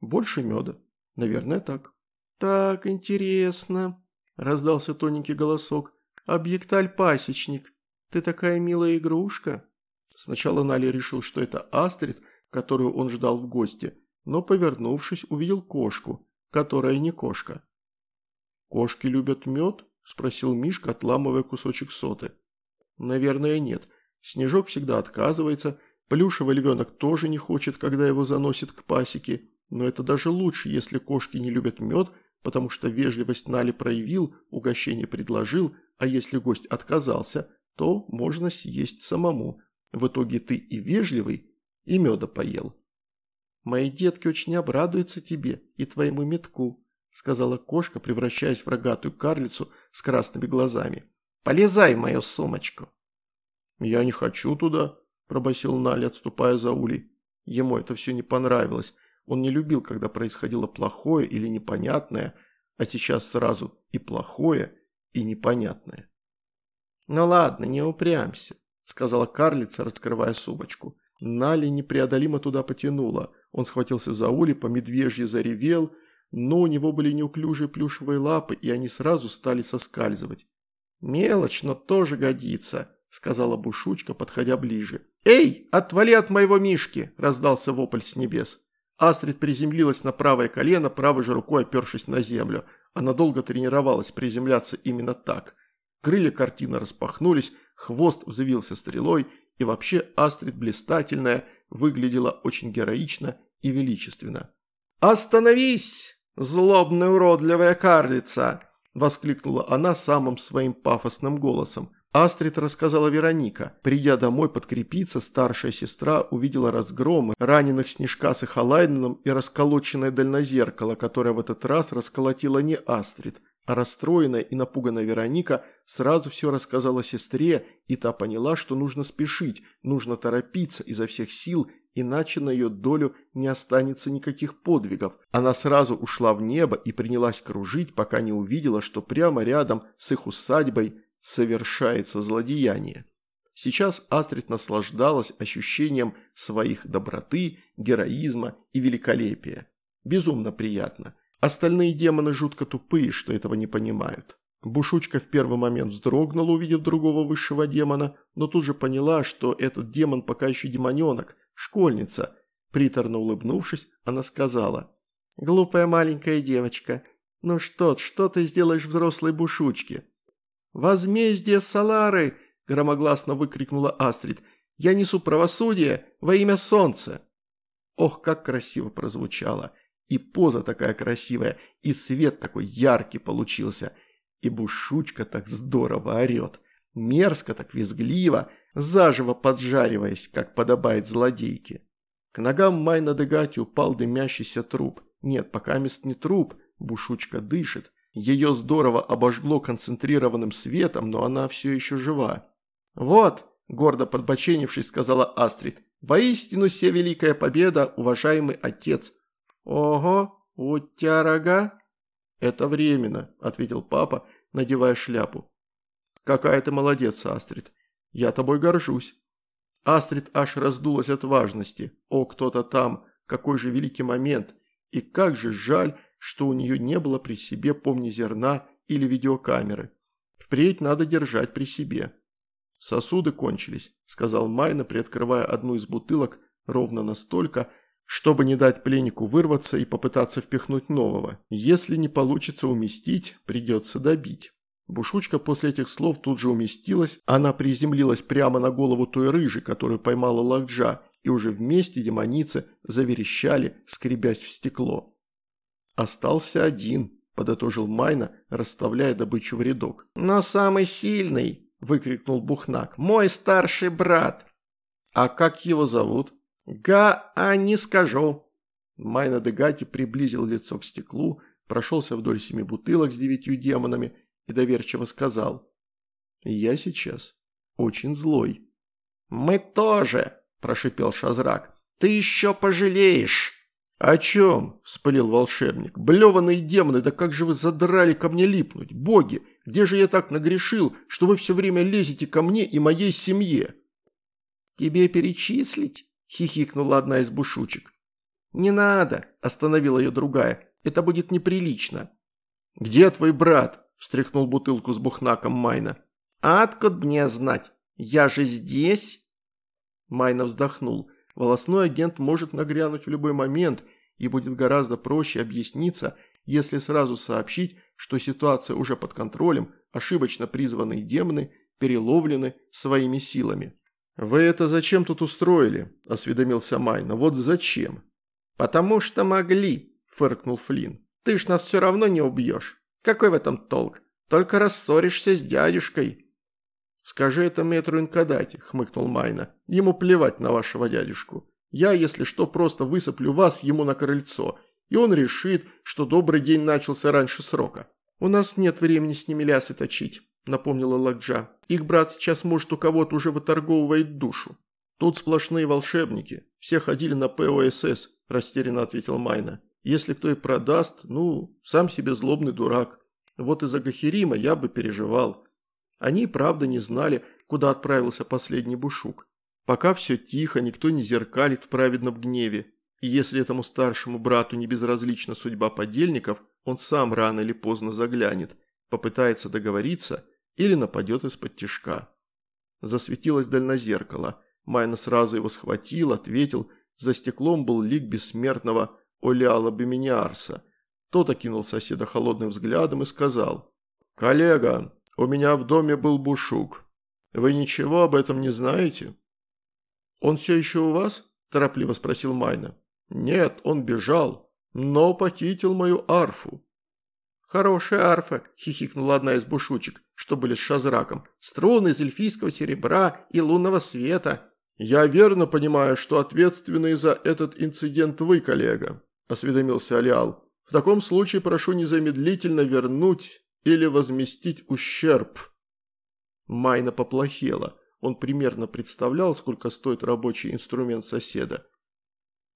больше меда. Наверное, так. «Так, интересно», – раздался тоненький голосок. «Объекталь-пасечник, ты такая милая игрушка». Сначала Нали решил, что это Астрид, которую он ждал в гости, но, повернувшись, увидел кошку, которая не кошка. «Кошки любят мед?» – спросил Мишка, отламывая кусочек соты. «Наверное, нет. Снежок всегда отказывается, плюшевый львенок тоже не хочет, когда его заносит к пасеке, но это даже лучше, если кошки не любят мед, потому что вежливость Нали проявил, угощение предложил, а если гость отказался, то можно съесть самому. В итоге ты и вежливый, и меда поел. «Мои детки очень обрадуются тебе и твоему метку», сказала кошка, превращаясь в рогатую карлицу с красными глазами. «Полезай в мою сумочку». «Я не хочу туда», – пробасил Нали, отступая за улей. Ему это все не понравилось. Он не любил, когда происходило плохое или непонятное, а сейчас сразу и плохое, и непонятное. «Ну ладно, не упрямься», – сказала карлица, раскрывая сумочку. Нали непреодолимо туда потянула. Он схватился за ули, по медвежье заревел, но у него были неуклюжие плюшевые лапы, и они сразу стали соскальзывать. «Мелочь, но тоже годится», – сказала Бушучка, подходя ближе. «Эй, отвали от моего Мишки!» – раздался вопль с небес. Астрид приземлилась на правое колено, правой же рукой опершись на землю. Она долго тренировалась приземляться именно так. Крылья картины распахнулись, хвост взвился стрелой, и вообще Астрид блистательная, выглядела очень героично и величественно. «Остановись, злобная уродливая карлица!» – воскликнула она самым своим пафосным голосом. Астрид рассказала Вероника. Придя домой подкрепиться, старшая сестра увидела разгромы, раненых Снежка с Эхалайненом и расколоченное дальнозеркало, которое в этот раз расколотила не Астрид, а расстроенная и напуганная Вероника сразу все рассказала сестре, и та поняла, что нужно спешить, нужно торопиться изо всех сил, иначе на ее долю не останется никаких подвигов. Она сразу ушла в небо и принялась кружить, пока не увидела, что прямо рядом с их усадьбой совершается злодеяние. Сейчас Астрид наслаждалась ощущением своих доброты, героизма и великолепия. Безумно приятно. Остальные демоны жутко тупые, что этого не понимают. Бушучка в первый момент вздрогнула, увидев другого высшего демона, но тут же поняла, что этот демон пока еще демоненок, школьница. Приторно улыбнувшись, она сказала, «Глупая маленькая девочка, ну что, что ты сделаешь взрослой бушучке?» «Возмездие Салары!» – громогласно выкрикнула Астрид. «Я несу правосудие во имя солнца!» Ох, как красиво прозвучало! И поза такая красивая, и свет такой яркий получился, и бушучка так здорово орет. Мерзко так визгливо, заживо поджариваясь, как подобает злодейке. К ногам Майна Дегати упал дымящийся труп. Нет, пока мест не труп, бушучка дышит. Ее здорово обожгло концентрированным светом, но она все еще жива. «Вот», – гордо подбоченившись, сказала Астрид, – «воистину все великая победа, уважаемый отец». «Ого, у тебя рога?» «Это временно», – ответил папа, надевая шляпу. «Какая ты молодец, Астрид. Я тобой горжусь». Астрид аж раздулась от важности. О, кто-то там, какой же великий момент. И как же жаль, что у нее не было при себе помни зерна или видеокамеры. Впредь надо держать при себе. «Сосуды кончились», – сказал Майна, приоткрывая одну из бутылок ровно настолько, чтобы не дать пленнику вырваться и попытаться впихнуть нового. Если не получится уместить, придется добить. Бушучка после этих слов тут же уместилась, она приземлилась прямо на голову той рыжей, которую поймала Лакджа, и уже вместе демоницы заверещали, скребясь в стекло. «Остался один», – подытожил Майна, расставляя добычу в рядок. «Но самый сильный!» – выкрикнул Бухнак. «Мой старший брат!» «А как его зовут?» «Га, а не скажу». Майна Дегати приблизил лицо к стеклу, прошелся вдоль семи бутылок с девятью демонами и доверчиво сказал. «Я сейчас очень злой». «Мы тоже», – прошипел Шазрак. «Ты еще пожалеешь». «О чем?» – вспылил волшебник. «Блеванные демоны, да как же вы задрали ко мне липнуть? Боги, где же я так нагрешил, что вы все время лезете ко мне и моей семье?» «Тебе перечислить?» – хихикнула одна из бушучек. «Не надо», – остановила ее другая. «Это будет неприлично». «Где твой брат?» – встряхнул бутылку с бухнаком Майна. «А откуда мне знать? Я же здесь!» Майна вздохнул. Волосной агент может нагрянуть в любой момент, и будет гораздо проще объясниться, если сразу сообщить, что ситуация уже под контролем, ошибочно призванные демоны переловлены своими силами. «Вы это зачем тут устроили?» – осведомился Майна. «Вот зачем?» «Потому что могли», – фыркнул Флинн. «Ты ж нас все равно не убьешь. Какой в этом толк? Только рассоришься с дядюшкой». «Скажи это метру Инкадати», – хмыкнул Майна. «Ему плевать на вашего дядюшку. Я, если что, просто высыплю вас ему на крыльцо, и он решит, что добрый день начался раньше срока. У нас нет времени с ними лясы точить». – напомнила Ладжа. «Их брат сейчас, может, у кого-то уже выторговывает душу». «Тут сплошные волшебники. Все ходили на ПОСС», – растерянно ответил Майна. «Если кто и продаст, ну, сам себе злобный дурак. Вот из-за Гахирима я бы переживал». Они, правда, не знали, куда отправился последний бушук. Пока все тихо, никто не зеркалит в праведном гневе. И если этому старшему брату не безразлична судьба подельников, он сам рано или поздно заглянет, попытается договориться или нападет из-под тишка. Засветилось дальнозеркало. Майна сразу его схватил, ответил. За стеклом был лик бессмертного Олиала Беминиарса. Тот окинул соседа холодным взглядом и сказал. «Коллега, у меня в доме был бушук. Вы ничего об этом не знаете?» «Он все еще у вас?» – торопливо спросил Майна. «Нет, он бежал, но похитил мою арфу». «Хорошая арфа», – хихикнула одна из бушучек, что были с шазраком. «Струны из эльфийского серебра и лунного света». «Я верно понимаю, что ответственный за этот инцидент вы, коллега», – осведомился Алиал. «В таком случае прошу незамедлительно вернуть или возместить ущерб». Майна поплохела. Он примерно представлял, сколько стоит рабочий инструмент соседа.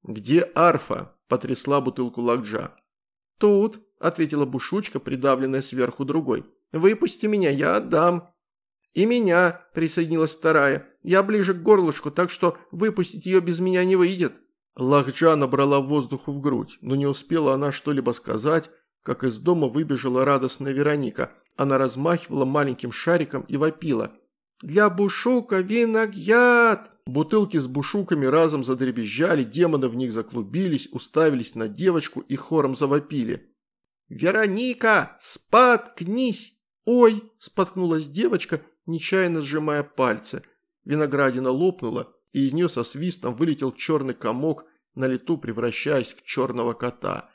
«Где арфа?» – потрясла бутылку Лакджа. «Тут», – ответила бушучка, придавленная сверху другой. «Выпусти меня, я отдам». «И меня», – присоединилась вторая. «Я ближе к горлышку, так что выпустить ее без меня не выйдет». Лахджа набрала воздуху в грудь, но не успела она что-либо сказать, как из дома выбежала радостная Вероника. Она размахивала маленьким шариком и вопила. «Для бушука виноград!» Бутылки с бушуками разом задребезжали, демоны в них заклубились, уставились на девочку и хором завопили. «Вероника, споткнись!» «Ой!» – споткнулась девочка, нечаянно сжимая пальцы. Виноградина лопнула, и из нее со свистом вылетел черный комок, на лету превращаясь в черного кота.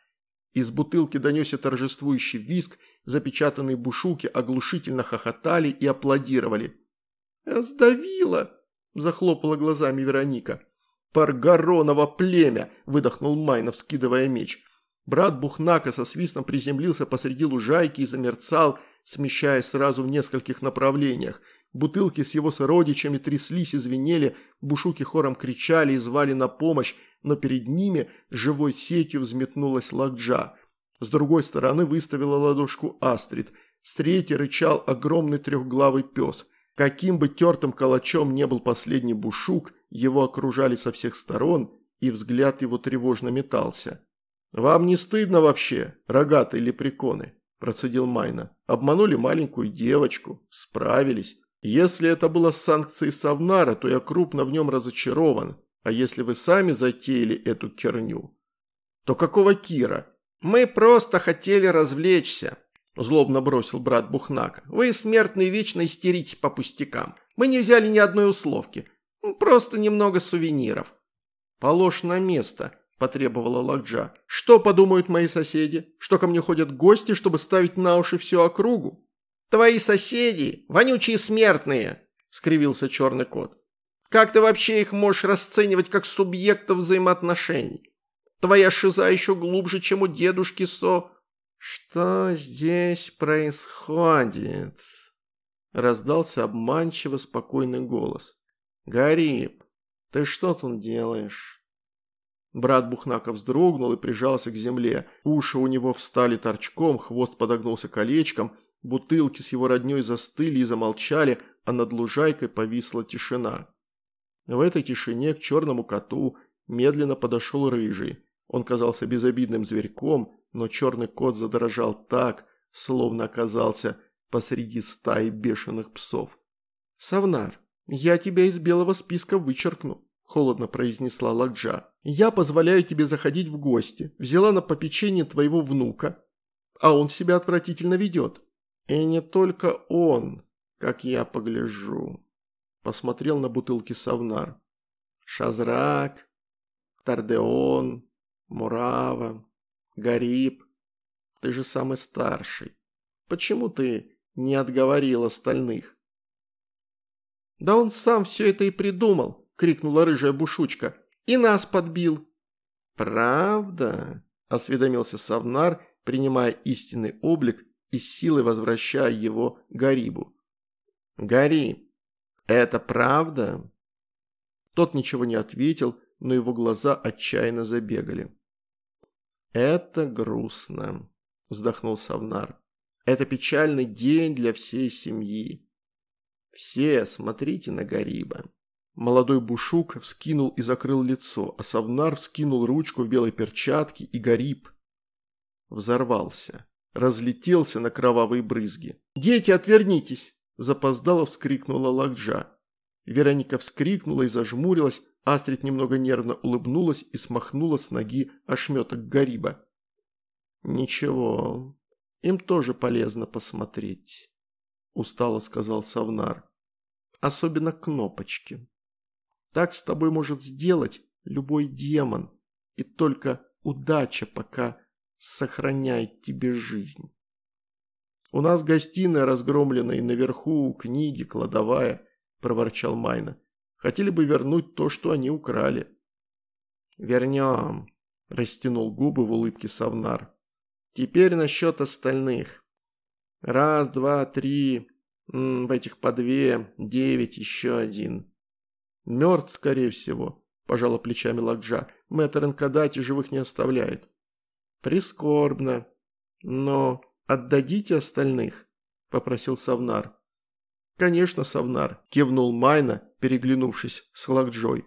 Из бутылки донесся торжествующий визг, запечатанные бушуки оглушительно хохотали и аплодировали. «Сдавила!» – захлопала глазами Вероника. «Паргароново племя!» – выдохнул Майна, вскидывая меч. Брат Бухнака со свистом приземлился посреди лужайки и замерцал, смещаясь сразу в нескольких направлениях. Бутылки с его сородичами тряслись и звенели, бушуки хором кричали и звали на помощь, но перед ними живой сетью взметнулась Лакджа. С другой стороны выставила ладошку Астрид. С третьей рычал огромный трехглавый пес. Каким бы тертым калачом не был последний бушук, его окружали со всех сторон, и взгляд его тревожно метался. «Вам не стыдно вообще, рогатые лепреконы?» – процедил Майна. «Обманули маленькую девочку, справились. Если это было с санкцией Савнара, то я крупно в нем разочарован. А если вы сами затеяли эту керню, то какого Кира? Мы просто хотели развлечься, злобно бросил брат Бухнака. Вы, смертные, вечно истерите по пустякам. Мы не взяли ни одной условки. Просто немного сувениров. Положь на место, потребовала Лакджа. Что подумают мои соседи? Что ко мне ходят гости, чтобы ставить на уши всю округу? «Твои соседи – вонючие смертные!» – скривился черный кот. «Как ты вообще их можешь расценивать как субъектов взаимоотношений? Твоя шиза еще глубже, чем у дедушки Со...» «Что здесь происходит?» – раздался обманчиво спокойный голос. «Гариб, ты что тут делаешь?» Брат Бухнаков вздрогнул и прижался к земле. Уши у него встали торчком, хвост подогнулся колечком – Бутылки с его родней застыли и замолчали, а над лужайкой повисла тишина. В этой тишине к черному коту медленно подошел рыжий. Он казался безобидным зверьком, но черный кот задрожал так, словно оказался посреди стаи бешеных псов. «Савнар, я тебя из белого списка вычеркну», – холодно произнесла Ладжа. «Я позволяю тебе заходить в гости, взяла на попечение твоего внука, а он себя отвратительно ведет. И не только он, как я погляжу. Посмотрел на бутылки Савнар. Шазрак, Тардеон, Мурава, Гариб. Ты же самый старший. Почему ты не отговорил остальных? «Да он сам все это и придумал!» – крикнула рыжая бушучка. «И нас подбил!» «Правда?» – осведомился Савнар, принимая истинный облик и силой возвращая его Гарибу. «Гариб, это правда?» Тот ничего не ответил, но его глаза отчаянно забегали. «Это грустно», – вздохнул Савнар. «Это печальный день для всей семьи. Все смотрите на Гариба». Молодой Бушук вскинул и закрыл лицо, а Савнар вскинул ручку в белой перчатке, и Гариб взорвался разлетелся на кровавые брызги. «Дети, отвернитесь!» – запоздало вскрикнула Лакджа. Вероника вскрикнула и зажмурилась, Астрид немного нервно улыбнулась и смахнула с ноги ошметок Гариба. «Ничего, им тоже полезно посмотреть», – устало сказал Савнар. «Особенно кнопочки. Так с тобой может сделать любой демон, и только удача пока сохраняет тебе жизнь. У нас гостиная разгромлена и наверху книги, кладовая, проворчал Майна. Хотели бы вернуть то, что они украли. Вернем, растянул губы в улыбке Савнар. Теперь насчет остальных. Раз, два, три, в этих по две, девять, еще один. Мертв, скорее всего, пожала плечами Лакджа. Мэтр Инкадати живых не оставляет. «Прискорбно. Но отдадите остальных», – попросил Савнар. «Конечно, Савнар», – кивнул Майна, переглянувшись с Лакджой.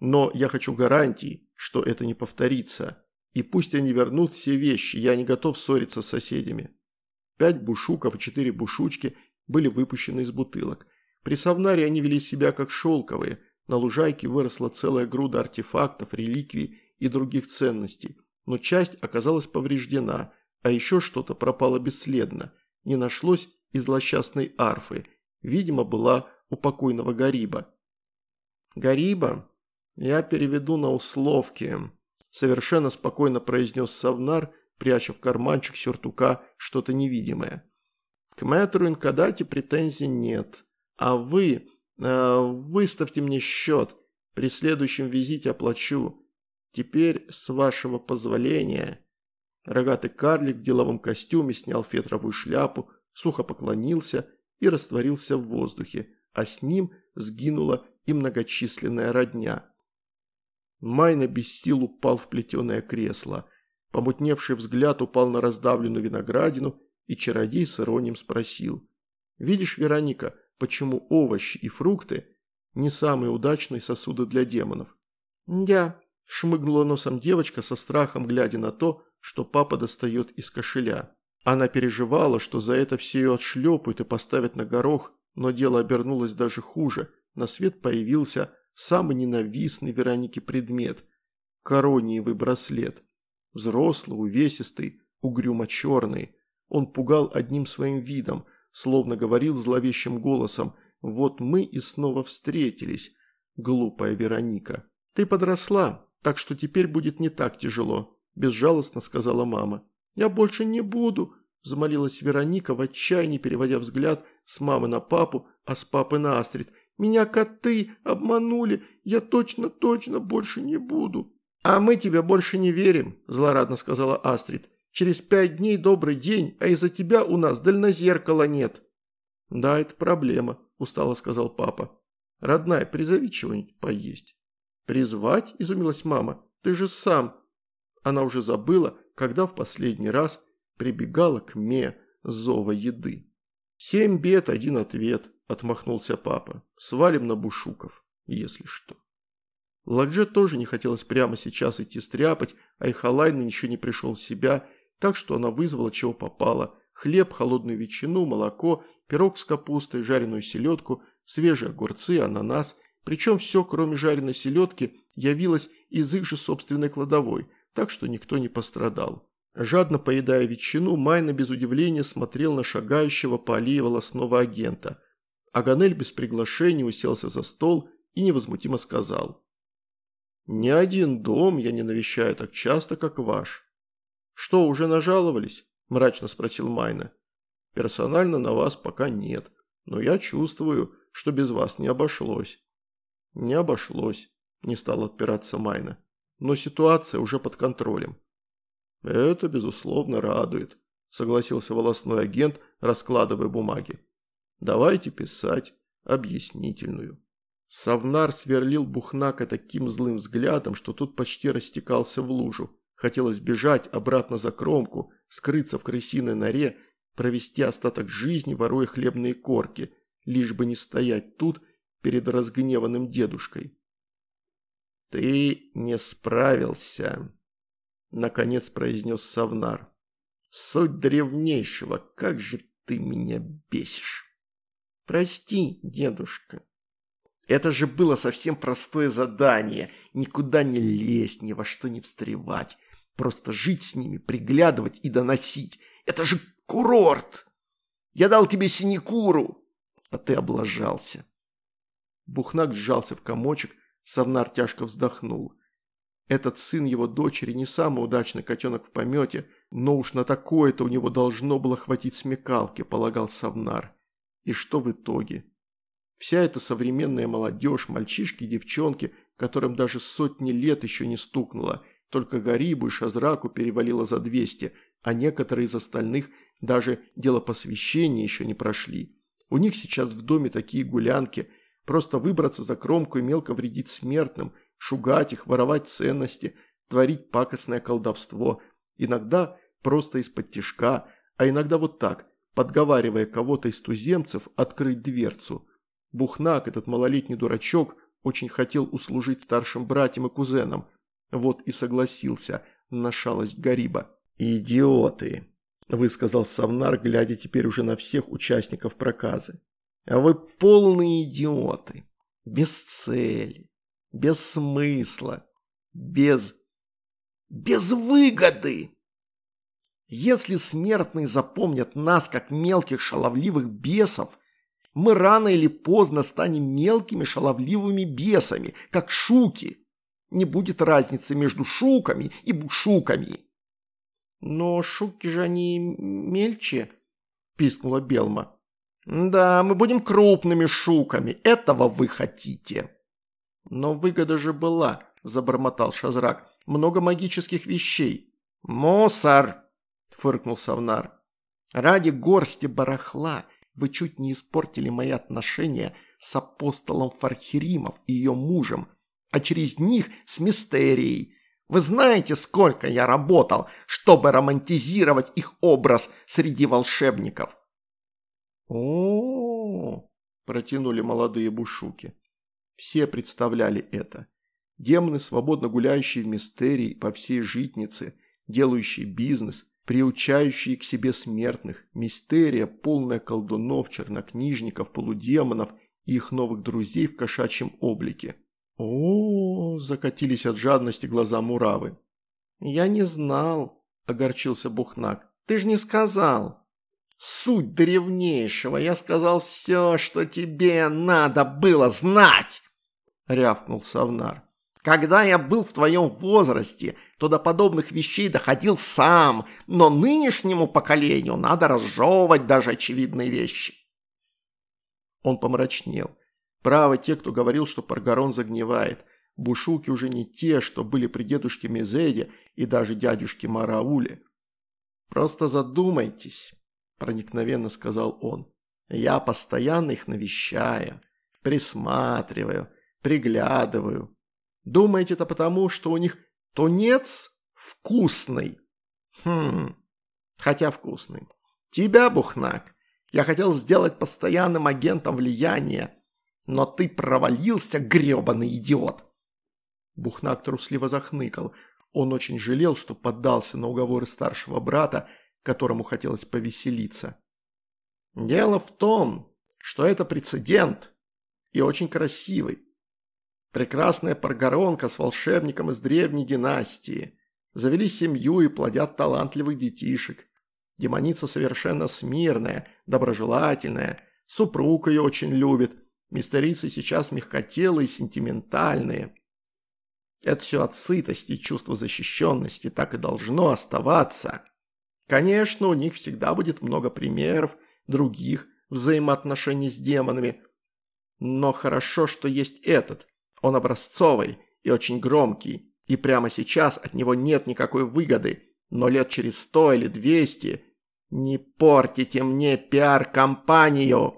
«Но я хочу гарантий, что это не повторится. И пусть они вернут все вещи, я не готов ссориться с соседями». Пять бушуков и четыре бушучки были выпущены из бутылок. При Савнаре они вели себя как шелковые. На лужайке выросла целая груда артефактов, реликвий и других ценностей но часть оказалась повреждена, а еще что-то пропало бесследно. Не нашлось и злосчастной арфы, видимо, была у покойного Гариба. «Гариба? Я переведу на условки», – совершенно спокойно произнес Савнар, пряча в карманчик сюртука что-то невидимое. «К мэтру Инкадати претензий нет, а вы А, выставьте мне счет. При следующем визите оплачу. Теперь, с вашего позволения...» Рогатый карлик в деловом костюме снял фетровую шляпу, сухо поклонился и растворился в воздухе, а с ним сгинула и многочисленная родня. Майна без сил упал в плетеное кресло. Помутневший взгляд упал на раздавленную виноградину, и чародей с иронием спросил. «Видишь, Вероника, почему овощи и фрукты не самые удачные сосуды для демонов?» «Я», – шмыгнула носом девочка со страхом, глядя на то, что папа достает из кошеля. Она переживала, что за это все ее отшлепают и поставят на горох, но дело обернулось даже хуже. На свет появился самый ненавистный Веронике предмет – корониевый браслет. Взрослый, увесистый, угрюмо-черный. Он пугал одним своим видом, словно говорил зловещим голосом «Вот мы и снова встретились, глупая Вероника. Ты подросла, так что теперь будет не так тяжело», – безжалостно сказала мама. «Я больше не буду», – замолилась Вероника в отчаянии, переводя взгляд с мамы на папу, а с папы на Астрид. «Меня коты обманули, я точно-точно больше не буду». «А мы тебе больше не верим», – злорадно сказала Астрид. «Через пять дней добрый день, а из-за тебя у нас дальнозеркала нет». «Да, это проблема», – устало сказал папа. «Родная, призови чего-нибудь поесть». «Призвать?» – изумилась мама. «Ты же сам». Она уже забыла, когда в последний раз прибегала к Ме зова еды. «Семь бед, один ответ», – отмахнулся папа. «Свалим на Бушуков, если что». Ладже тоже не хотелось прямо сейчас идти стряпать, а и Халайна еще не пришел в себя, так что она вызвала чего попало – хлеб, холодную ветчину, молоко, пирог с капустой, жареную селедку, свежие огурцы, ананас, причем все, кроме жареной селедки, явилось из их же собственной кладовой, так что никто не пострадал. Жадно поедая ветчину, Майна без удивления смотрел на шагающего по аллее волосного агента. Аганель без приглашения уселся за стол и невозмутимо сказал. «Ни один дом я не навещаю так часто, как ваш». «Что, уже нажаловались?» – мрачно спросил Майна. «Персонально на вас пока нет, но я чувствую, что без вас не обошлось». «Не обошлось», – не стал отпираться Майна. «Но ситуация уже под контролем. «Это, безусловно, радует», – согласился волосной агент, раскладывая бумаги. «Давайте писать объяснительную». Савнар сверлил Бухнака таким злым взглядом, что тут почти растекался в лужу. Хотелось бежать обратно за кромку, скрыться в крысиной норе, провести остаток жизни, воруя хлебные корки, лишь бы не стоять тут перед разгневанным дедушкой. «Ты не справился», наконец произнес Савнар. «Суть древнейшего, как же ты меня бесишь!» «Прости, дедушка». «Это же было совсем простое задание. Никуда не лезть, ни во что не встревать. Просто жить с ними, приглядывать и доносить. Это же курорт! Я дал тебе синекуру, а ты облажался». Бухнак сжался в комочек, Савнар тяжко вздохнул. Этот сын его дочери не самый удачный котенок в помете, но уж на такое-то у него должно было хватить смекалки, полагал Савнар. И что в итоге? Вся эта современная молодежь, мальчишки и девчонки, которым даже сотни лет еще не стукнуло, только Гарибу и Шазраку перевалило за 200, а некоторые из остальных даже дело посвящения еще не прошли. У них сейчас в доме такие гулянки, просто выбраться за кромку и мелко вредить смертным – шугать их, воровать ценности, творить пакостное колдовство. Иногда просто из-под тишка, а иногда вот так, подговаривая кого-то из туземцев открыть дверцу. Бухнак, этот малолетний дурачок, очень хотел услужить старшим братьям и кузенам. Вот и согласился на шалость Гариба. «Идиоты!» – высказал Савнар, глядя теперь уже на всех участников проказы. «А вы полные идиоты! Без цели, без смысла, без... без выгоды. Если смертные запомнят нас как мелких шаловливых бесов, мы рано или поздно станем мелкими шаловливыми бесами, как шуки. Не будет разницы между шуками и бушуками. Но шуки же они мельче, пискнула Белма. «Да, мы будем крупными шуками, этого вы хотите». «Но выгода же была», – забормотал Шазрак. «Много магических вещей». «Мусор!» – фыркнул Савнар. «Ради горсти барахла вы чуть не испортили мои отношения с апостолом Фархиримов и ее мужем, а через них с Мистерией. Вы знаете, сколько я работал, чтобы романтизировать их образ среди волшебников?» «О-о-о!» – протянули молодые бушуки. Все представляли это. Демоны, свободно гуляющие в мистерии по всей житнице, делающие бизнес, приучающие к себе смертных, мистерия, полная колдунов, чернокнижников, полудемонов и их новых друзей в кошачьем облике. О, -о, -о закатились от жадности глаза Муравы. «Я не знал», – огорчился Бухнак. «Ты же не сказал». «Суть древнейшего, я сказал все, что тебе надо было знать!» – рявкнул Савнар. «Когда я был в твоем возрасте, то до подобных вещей доходил сам, но нынешнему поколению надо разжевывать даже очевидные вещи». Он помрачнел. Право те, кто говорил, что Паргарон загнивает. Бушуки уже не те, что были при дедушке Мезеде и даже дядюшке Марауле. «Просто задумайтесь», – проникновенно сказал он. «Я постоянно их навещаю, присматриваю, приглядываю. Думаете это потому, что у них тунец вкусный? Хм, хотя вкусный. Тебя, Бухнак, я хотел сделать постоянным агентом влияния, но ты провалился, гребаный идиот. Бухнак трусливо захныкал. Он очень жалел, что поддался на уговоры старшего брата, которому хотелось повеселиться. Дело в том, что это прецедент, и очень красивый. Прекрасная паргоронка с волшебником из древней династии. Завели семью и плодят талантливых детишек. Демоница совершенно смирная, доброжелательная, супруг ее очень любит. Мистерицы сейчас мягкотелые, сентиментальные. Это все от сытости и чувства защищенности, так и должно оставаться. Конечно, у них всегда будет много примеров других взаимоотношений с демонами. Но хорошо, что есть этот. Он образцовый и очень громкий. И прямо сейчас от него нет никакой выгоды. Но лет через сто или двести... Не портите мне пиар-компанию!»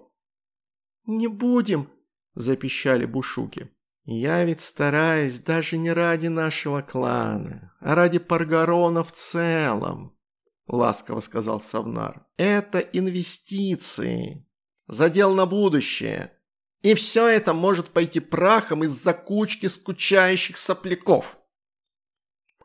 «Не будем!» – запищали бушуки. «Я ведь стараюсь даже не ради нашего клана, а ради Паргарона в целом», – ласково сказал Савнар. «Это инвестиции. Задел на будущее. И все это может пойти прахом из-за кучки скучающих сопляков».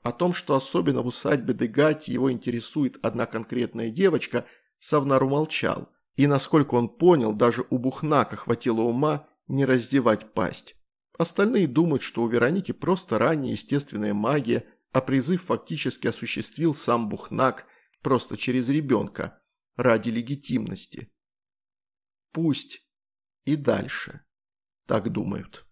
О том, что особенно в усадьбе Дегати его интересует одна конкретная девочка, Савнар умолчал. И, насколько он понял, даже у Бухнака хватило ума не раздевать пасть. Остальные думают, что у Вероники просто ранняя естественная магия, а призыв фактически осуществил сам Бухнак просто через ребенка, ради легитимности. Пусть и дальше так думают.